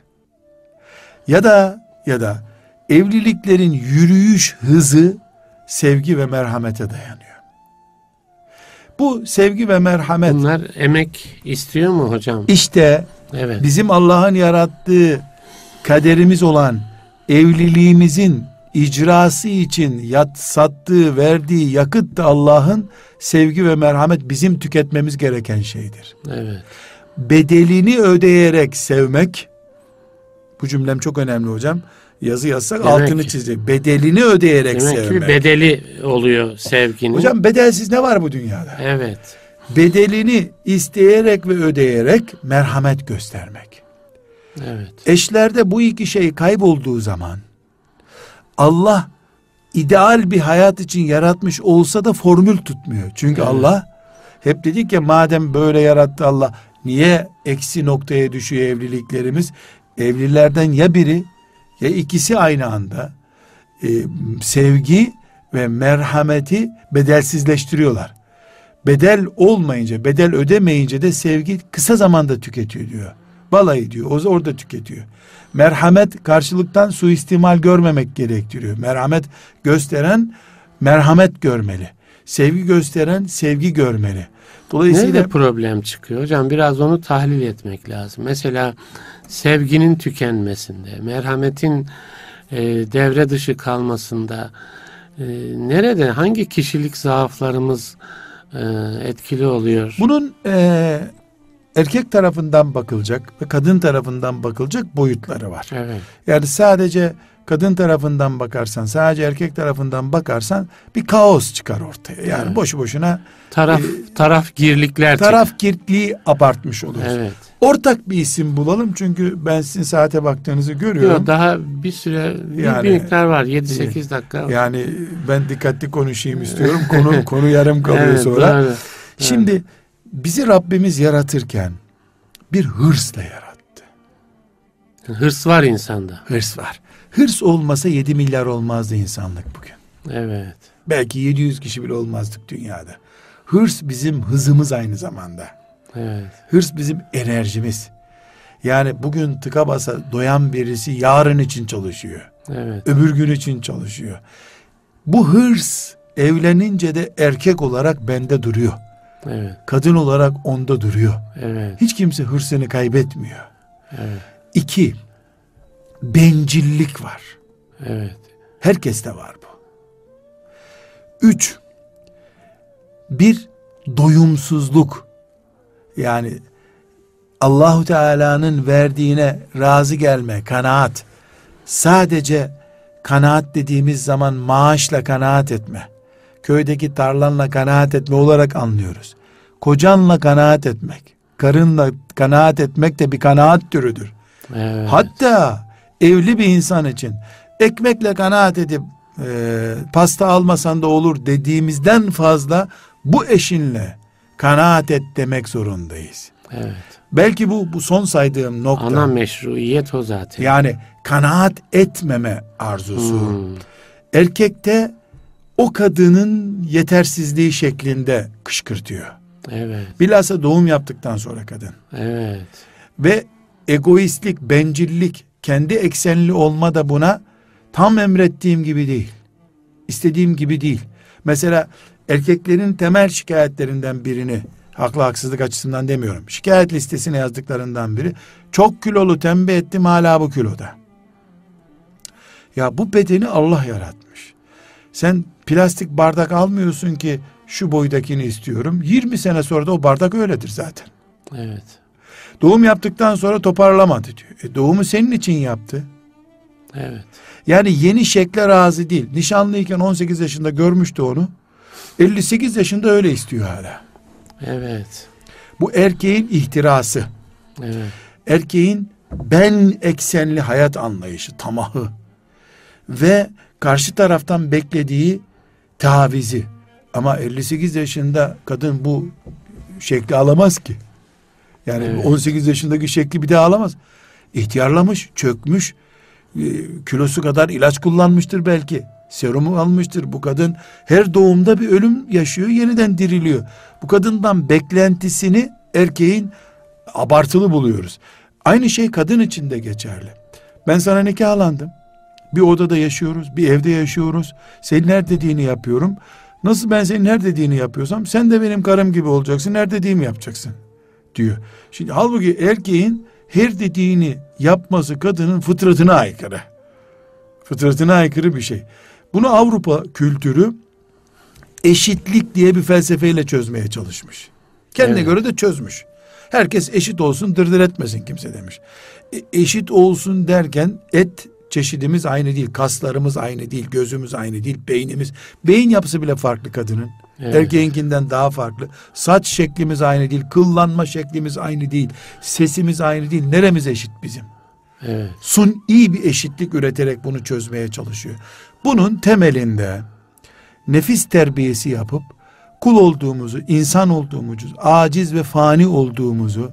Ya da ya da evliliklerin yürüyüş hızı sevgi ve merhamete dayanıyor. Bu sevgi ve merhamet Bunlar emek istiyor mu hocam? işte Evet. bizim Allah'ın yarattığı kaderimiz olan evliliğimizin icrası için yat, sattığı, verdiği yakıt da Allah'ın sevgi ve merhamet bizim tüketmemiz gereken şeydir. Evet. Bedelini ödeyerek sevmek, bu cümlem çok önemli hocam. Yazı yazsak Demek altını ki- çizecek. Bedelini ödeyerek Demek ki sevmek. bir bedeli oluyor sevginin. Hocam bedelsiz ne var bu dünyada? Evet. Bedelini isteyerek ve ödeyerek merhamet göstermek. Evet. Eşlerde bu iki şey kaybolduğu zaman Allah ideal bir hayat için yaratmış olsa da formül tutmuyor. Çünkü Evet. Allah hep dedik ya madem böyle yarattı Allah niye eksi noktaya düşüyor evliliklerimiz? Evlilerden ya biri ya ikisi aynı anda e, sevgi ve merhameti bedelsizleştiriyorlar. Bedel olmayınca, bedel ödemeyince de sevgi kısa zamanda tüketiyor diyor. Balayı diyor, o orada tüketiyor. Merhamet karşılıktan suistimal görmemek gerektiriyor. Merhamet gösteren merhamet görmeli. Sevgi gösteren sevgi görmeli. Dolayısıyla Nerede problem çıkıyor hocam? Biraz onu tahlil etmek lazım. Mesela sevginin tükenmesinde, merhametin e, devre dışı kalmasında e, nerede hangi kişilik zaaflarımız e, etkili oluyor? Bunun e, erkek tarafından bakılacak ve kadın tarafından bakılacak boyutları var. Evet. Yani sadece kadın tarafından bakarsan, sadece erkek tarafından bakarsan bir kaos çıkar ortaya. Yani Evet. boşu boşuna Taraf taraf girlikler taraf girtliği abartmış oluruz. Evet. Ortak bir isim bulalım çünkü ben sizin saate baktığınızı görüyorum. Yok, daha bir süre Yani- bir miktar var 7-8 dakika. Yani ben dikkatli konuşayım istiyorum. Konu konu yarım kalıyor Evet, sonra. doğru. Şimdi bizi Rabbimiz yaratırken bir hırsla yarattı. Hırs var insanda. Hırs var. Hırs olmasa 7 milyar olmazdı insanlık bugün. Evet. Belki 700 kişi bile olmazdık dünyada. Hırs bizim hızımız aynı zamanda. Evet. Hırs bizim enerjimiz. Yani bugün tıka basa doyan birisi yarın için çalışıyor. Evet. Öbür gün için çalışıyor. Bu hırs evlenince de erkek olarak bende duruyor. Evet. Kadın olarak onda duruyor. Evet. Hiç kimse hırsını kaybetmiyor. Evet. İki, bencillik var. Evet. Herkeste var bu. Üç, bir doyumsuzluk. Yani Allahu Teala'nın verdiğine razı gelme, kanaat. Sadece kanaat dediğimiz zaman maaşla kanaat etme. Köydeki tarlanla kanaat etme olarak anlıyoruz. Kocanla kanaat etmek, karınla kanaat etmek de bir kanaat türüdür. Evet. Hatta evli bir insan için ekmekle kanaat edip e, pasta almasan da olur dediğimizden fazla bu eşinle kanaat et demek zorundayız. Evet. Belki bu bu son saydığım nokta. Ana meşruiyet o zaten. yani kanaat etmeme arzusu. Hmm. Erkekte o kadının yetersizliği şeklinde kışkırtıyor. Evet. Bilhassa doğum yaptıktan sonra kadın. Evet. Ve egoistlik, bencillik, kendi eksenli olma da buna tam emrettiğim gibi değil. İstediğim gibi değil. Mesela erkeklerin temel şikayetlerinden birini haklı haksızlık açısından demiyorum. Şikayet listesine yazdıklarından biri çok kilolu tembih ettim hala bu kiloda. Ya bu bedeni Allah yaratmış. Sen plastik bardak almıyorsun ki şu boydakini istiyorum. 20 sene sonra da o bardak öyledir zaten. Evet. Doğum yaptıktan sonra toparlamadı diyor. E doğumu senin için yaptı. Evet. Yani yeni şekle razı değil. Nişanlıyken 18 yaşında görmüştü onu. 58 yaşında öyle istiyor hala. Evet. Bu erkeğin ihtirası. Evet. Erkeğin ben eksenli hayat anlayışı, tamahı. Ve karşı taraftan beklediği tavizi. Ama 58 yaşında kadın bu şekli alamaz ki. Yani Evet. 18 yaşındaki şekli bir daha alamaz. İhtiyarlamış, çökmüş, e, kilosu kadar ilaç kullanmıştır belki. Serumu almıştır. Bu kadın her doğumda bir ölüm yaşıyor, yeniden diriliyor. Bu kadından beklentisini erkeğin abartılı buluyoruz. Aynı şey kadın için de geçerli. Ben sana nikahlandım. Bir odada yaşıyoruz, bir evde yaşıyoruz. Senin her dediğini yapıyorum. Nasıl ben senin her dediğini yapıyorsam sen de benim karım gibi olacaksın, her dediğimi yapacaksın diyor. Şimdi halbuki erkeğin her dediğini yapması kadının fıtratına aykırı. Fıtratına aykırı bir şey. Bunu Avrupa kültürü eşitlik diye bir felsefeyle çözmeye çalışmış. Kendine Evet. göre de çözmüş. Herkes eşit olsun dırdır etmesin kimse demiş. E, eşit olsun derken et çeşidimiz aynı değil. Kaslarımız aynı değil. Gözümüz aynı değil. Beynimiz. Beyin yapısı bile farklı kadının. Evet. Erkeğinkinden daha farklı. Saç şeklimiz aynı değil. Kıllanma şeklimiz aynı değil. Sesimiz aynı değil. Neremiz eşit bizim? Evet. Sun iyi bir eşitlik üreterek bunu çözmeye çalışıyor. Bunun temelinde nefis terbiyesi yapıp kul olduğumuzu, insan olduğumuzu, aciz ve fani olduğumuzu,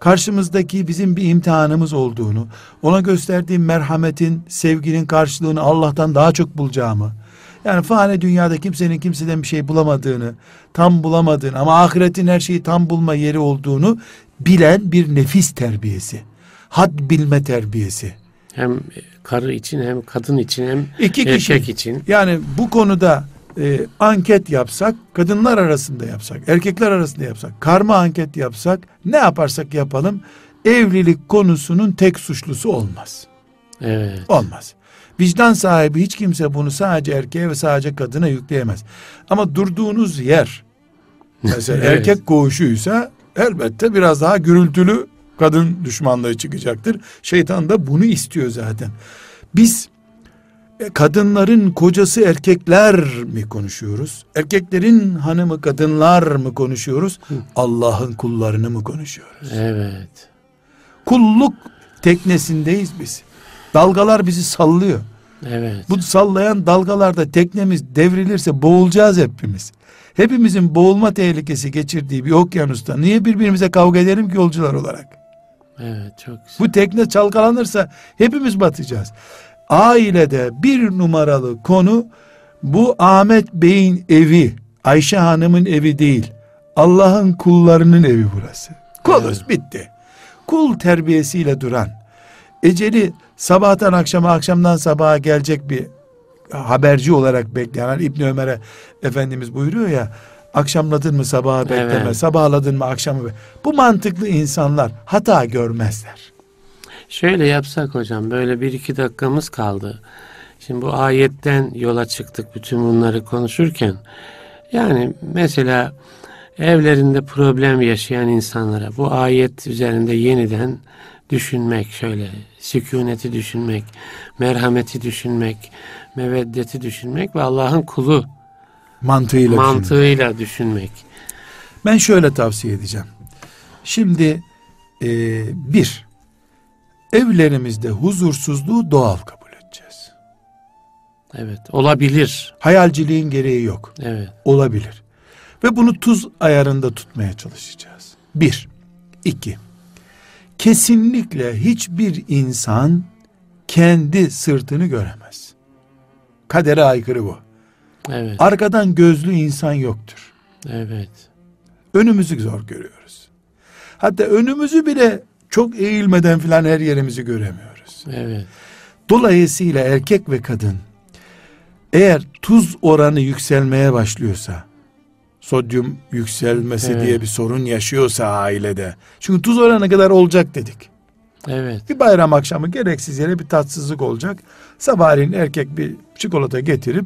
karşımızdaki bizim bir imtihanımız olduğunu, ona gösterdiğim merhametin, sevginin karşılığını Allah'tan daha çok bulacağımı, yani fani dünyada kimsenin kimseden bir şey bulamadığını, tam bulamadığını ama ahiretin her şeyi tam bulma yeri olduğunu bilen bir nefis terbiyesi. Had bilme terbiyesi. Hem karı için hem kadın için hem İki kişi. erkek için. Yani bu konuda e, anket yapsak, kadınlar arasında yapsak, erkekler arasında yapsak, karma anket yapsak, ne yaparsak yapalım, evlilik konusunun tek suçlusu olmaz. Evet. Olmaz. Vicdan sahibi hiç kimse bunu sadece erkeğe ve sadece kadına yükleyemez. Ama durduğunuz yer mesela Evet. erkek koğuşuysa elbette biraz daha gürültülü kadın düşmanlığı çıkacaktır. Şeytan da bunu istiyor zaten. Biz e, kadınların kocası erkekler mi konuşuyoruz? Erkeklerin hanımı kadınlar mı konuşuyoruz? Allah'ın kullarını mı konuşuyoruz? Evet. Kulluk teknesindeyiz biz. Dalgalar bizi sallıyor. Evet. Bu sallayan dalgalarda teknemiz devrilirse boğulacağız hepimiz. Hepimizin boğulma tehlikesi geçirdiği bir okyanusta niye birbirimize kavga edelim ki yolcular olarak? Evet çok güzel. Bu tekne çalkalanırsa hepimiz batacağız. Ailede bir numaralı konu bu Ahmet Bey'in evi, Ayşe Hanım'ın evi değil. Allah'ın kullarının evi burası. Kuluz Evet. bitti. Kul terbiyesiyle duran, eceli sabahtan akşama, akşamdan sabaha gelecek bir haberci olarak bekleyen hani İbn Ömer'e Efendimiz buyuruyor ya akşamladın mı sabaha bekleme, Evet. sabahladın mı akşamı be-" Bu mantıklı insanlar hata görmezler. Şöyle yapsak hocam böyle bir iki dakikamız kaldı. Şimdi bu ayetten yola çıktık bütün bunları konuşurken. Yani mesela evlerinde problem yaşayan insanlara bu ayet üzerinde yeniden düşünmek şöyle sükuneti düşünmek, merhameti düşünmek, meveddeti düşünmek ve Allah'ın kulu Mantığıyla mantığıyla düşünmek. Ben şöyle tavsiye edeceğim. Şimdi e, bir, evlerimizde huzursuzluğu doğal kabul edeceğiz. Evet olabilir. Hayalciliğin gereği yok. Evet. Olabilir. Ve bunu tuz ayarında tutmaya çalışacağız. Bir. iki. Kesinlikle hiçbir insan kendi sırtını göremez. Kadere aykırı bu. Evet. Arkadan gözlü insan yoktur. Evet. önümüzü zor görüyoruz. Hatta önümüzü bile çok eğilmeden filan her yerimizi göremiyoruz. Evet. Dolayısıyla erkek ve kadın eğer tuz oranı yükselmeye başlıyorsa sodyum yükselmesi Evet. diye bir sorun yaşıyorsa ailede. Çünkü tuz oranı kadar olacak dedik. Evet. Bir bayram akşamı gereksiz yere bir tatsızlık olacak. Sabahleyin erkek bir çikolata getirip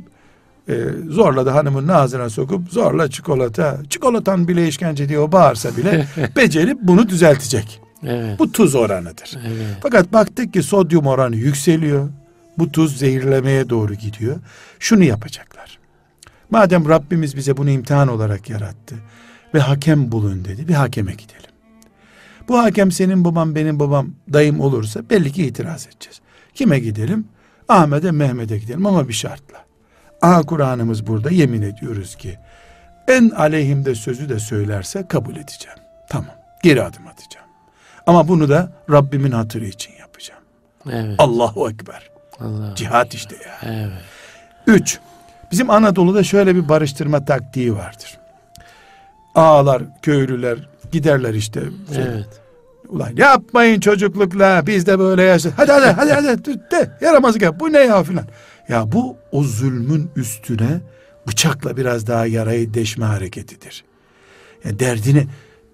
e, zorla da hanımın ağzına sokup zorla çikolata, çikolatan bile işkence diye o bağırsa bile becerip bunu düzeltecek. Evet. Bu tuz oranıdır. Evet. Fakat baktık ki sodyum oranı yükseliyor. Bu tuz zehirlemeye doğru gidiyor. Şunu yapacaklar. Madem Rabbimiz bize bunu imtihan olarak yarattı ve hakem bulun dedi. Bir hakeme gidelim. Bu hakem senin babam benim babam dayım olursa belli ki itiraz edeceğiz. Kime gidelim? Ahmet'e Mehmet'e gidelim ama bir şartla. Aha Kur'an'ımız burada yemin ediyoruz ki en aleyhimde sözü de söylerse kabul edeceğim. Tamam geri adım atacağım. Ama bunu da Rabbimin hatırı için yapacağım. Evet. Allahu Ekber. Allah. Cihat işte ya. Evet. Üç. Bizim Anadolu'da şöyle bir barıştırma taktiği vardır. Ağalar, köylüler giderler işte. Evet. Ulan yapmayın çocuklukla biz de böyle yaşa. Hadi hadi hadi hadi tut de yaramazlık yap. Bu ne ya filan. Ya bu o zulmün üstüne bıçakla biraz daha yarayı deşme hareketidir. Ya derdini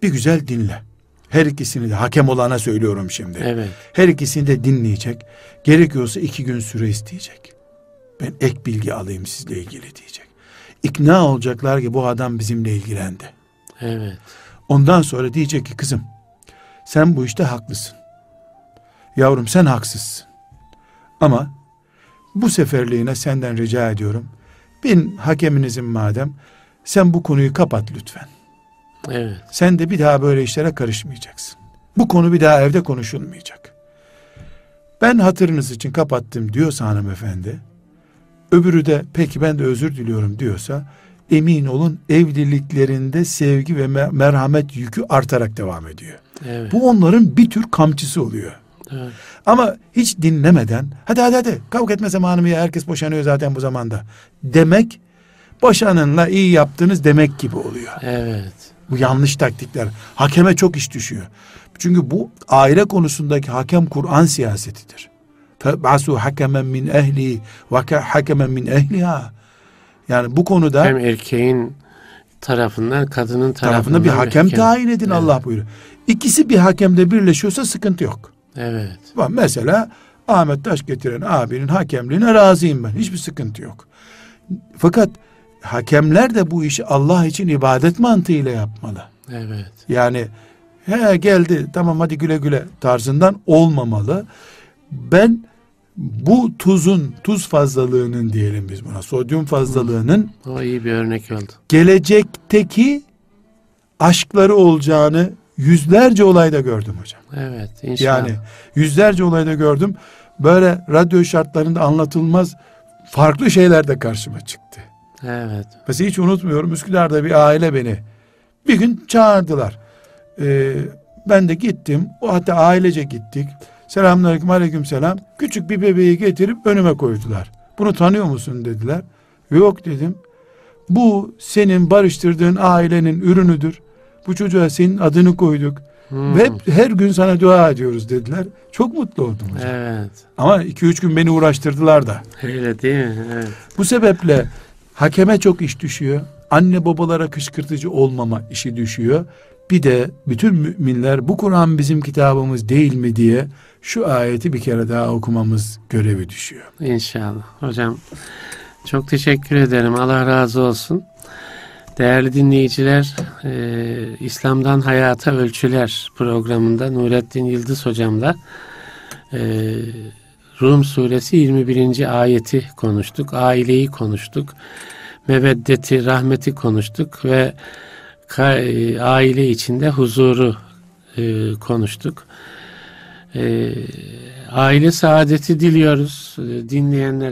bir güzel dinle. Her ikisini de hakem olana söylüyorum şimdi. Evet. Her ikisini de dinleyecek. Gerekiyorsa iki gün süre isteyecek. Ben ek bilgi alayım sizle ilgili diyecek. İkna olacaklar ki bu adam bizimle ilgilendi. Evet. Ondan sonra diyecek ki kızım sen bu işte haklısın. Yavrum sen haksızsın. Ama bu seferliğine senden rica ediyorum. Ben hakeminizin madem sen bu konuyu kapat lütfen. Evet. Sen de bir daha böyle işlere karışmayacaksın. Bu konu bir daha evde konuşulmayacak. Ben hatırınız için kapattım diyorsa hanımefendi, öbürü de peki ben de özür diliyorum diyorsa, emin olun evliliklerinde sevgi ve mer- merhamet yükü artarak devam ediyor. Evet. Bu onların bir tür kamçısı oluyor. Evet. Ama hiç dinlemeden, hadi hadi hadi kavga etme zamanı ya herkes boşanıyor zaten bu zamanda demek, boşanınla iyi yaptınız demek gibi oluyor. Evet. Bu yanlış taktikler. Hakeme çok iş düşüyor. Çünkü bu aile konusundaki hakem Kur'an siyasetidir. Febasu hakemen min ehli ve hakemen min ehliha. Yani bu konuda Hem erkeğin tarafından kadının tarafından tarafına bir hakem tayin edin Evet. Allah buyuruyor. İkisi bir hakemde birleşiyorsa sıkıntı yok. Evet. Bak Mesela Ahmet Taş getiren abinin hakemliğine razıyım ben. Hiçbir sıkıntı yok. Fakat hakemler de bu işi Allah için ibadet mantığıyla yapmalı. Evet. Yani he geldi tamam hadi güle güle tarzından olmamalı. Ben bu tuzun, tuz fazlalığının diyelim biz buna, sodyum fazlalığının O iyi bir örnek oldu. gelecekteki aşkları olacağını yüzlerce olayda gördüm hocam. Evet inşallah. Yani yüzlerce olayda gördüm. Böyle radyo şartlarında anlatılmaz farklı şeyler de karşıma çıktı. Evet. Mesela hiç unutmuyorum Üsküdar'da bir aile beni bir gün çağırdılar. Ee, ben de gittim. O hatta ailece gittik. Selamünaleyküm aleyküm selam. Küçük bir bebeği getirip önüme koydular. Bunu tanıyor musun dediler. Yok dedim. Bu senin barıştırdığın ailenin ürünüdür. Bu çocuğa senin adını koyduk. Hmm. Ve her gün sana dua ediyoruz dediler. Çok mutlu oldum hocam. Evet. Ama iki üç gün beni uğraştırdılar da. Öyle değil mi? Evet. Bu sebeple hakeme çok iş düşüyor. Anne babalara kışkırtıcı olmama işi düşüyor. Bir de bütün müminler bu Kur'an bizim kitabımız değil mi diye şu ayeti bir kere daha okumamız görevi düşüyor. İnşallah. Hocam çok teşekkür ederim. Allah razı olsun. Değerli dinleyiciler, e, İslam'dan Hayata Ölçüler programında Nurettin Yıldız hocamla e, Rum suresi 21. ayeti konuştuk. Aileyi konuştuk. Meveddeti, rahmeti konuştuk ve aile içinde huzuru e, konuştuk. E, aile saadeti diliyoruz e, dinleyenlere.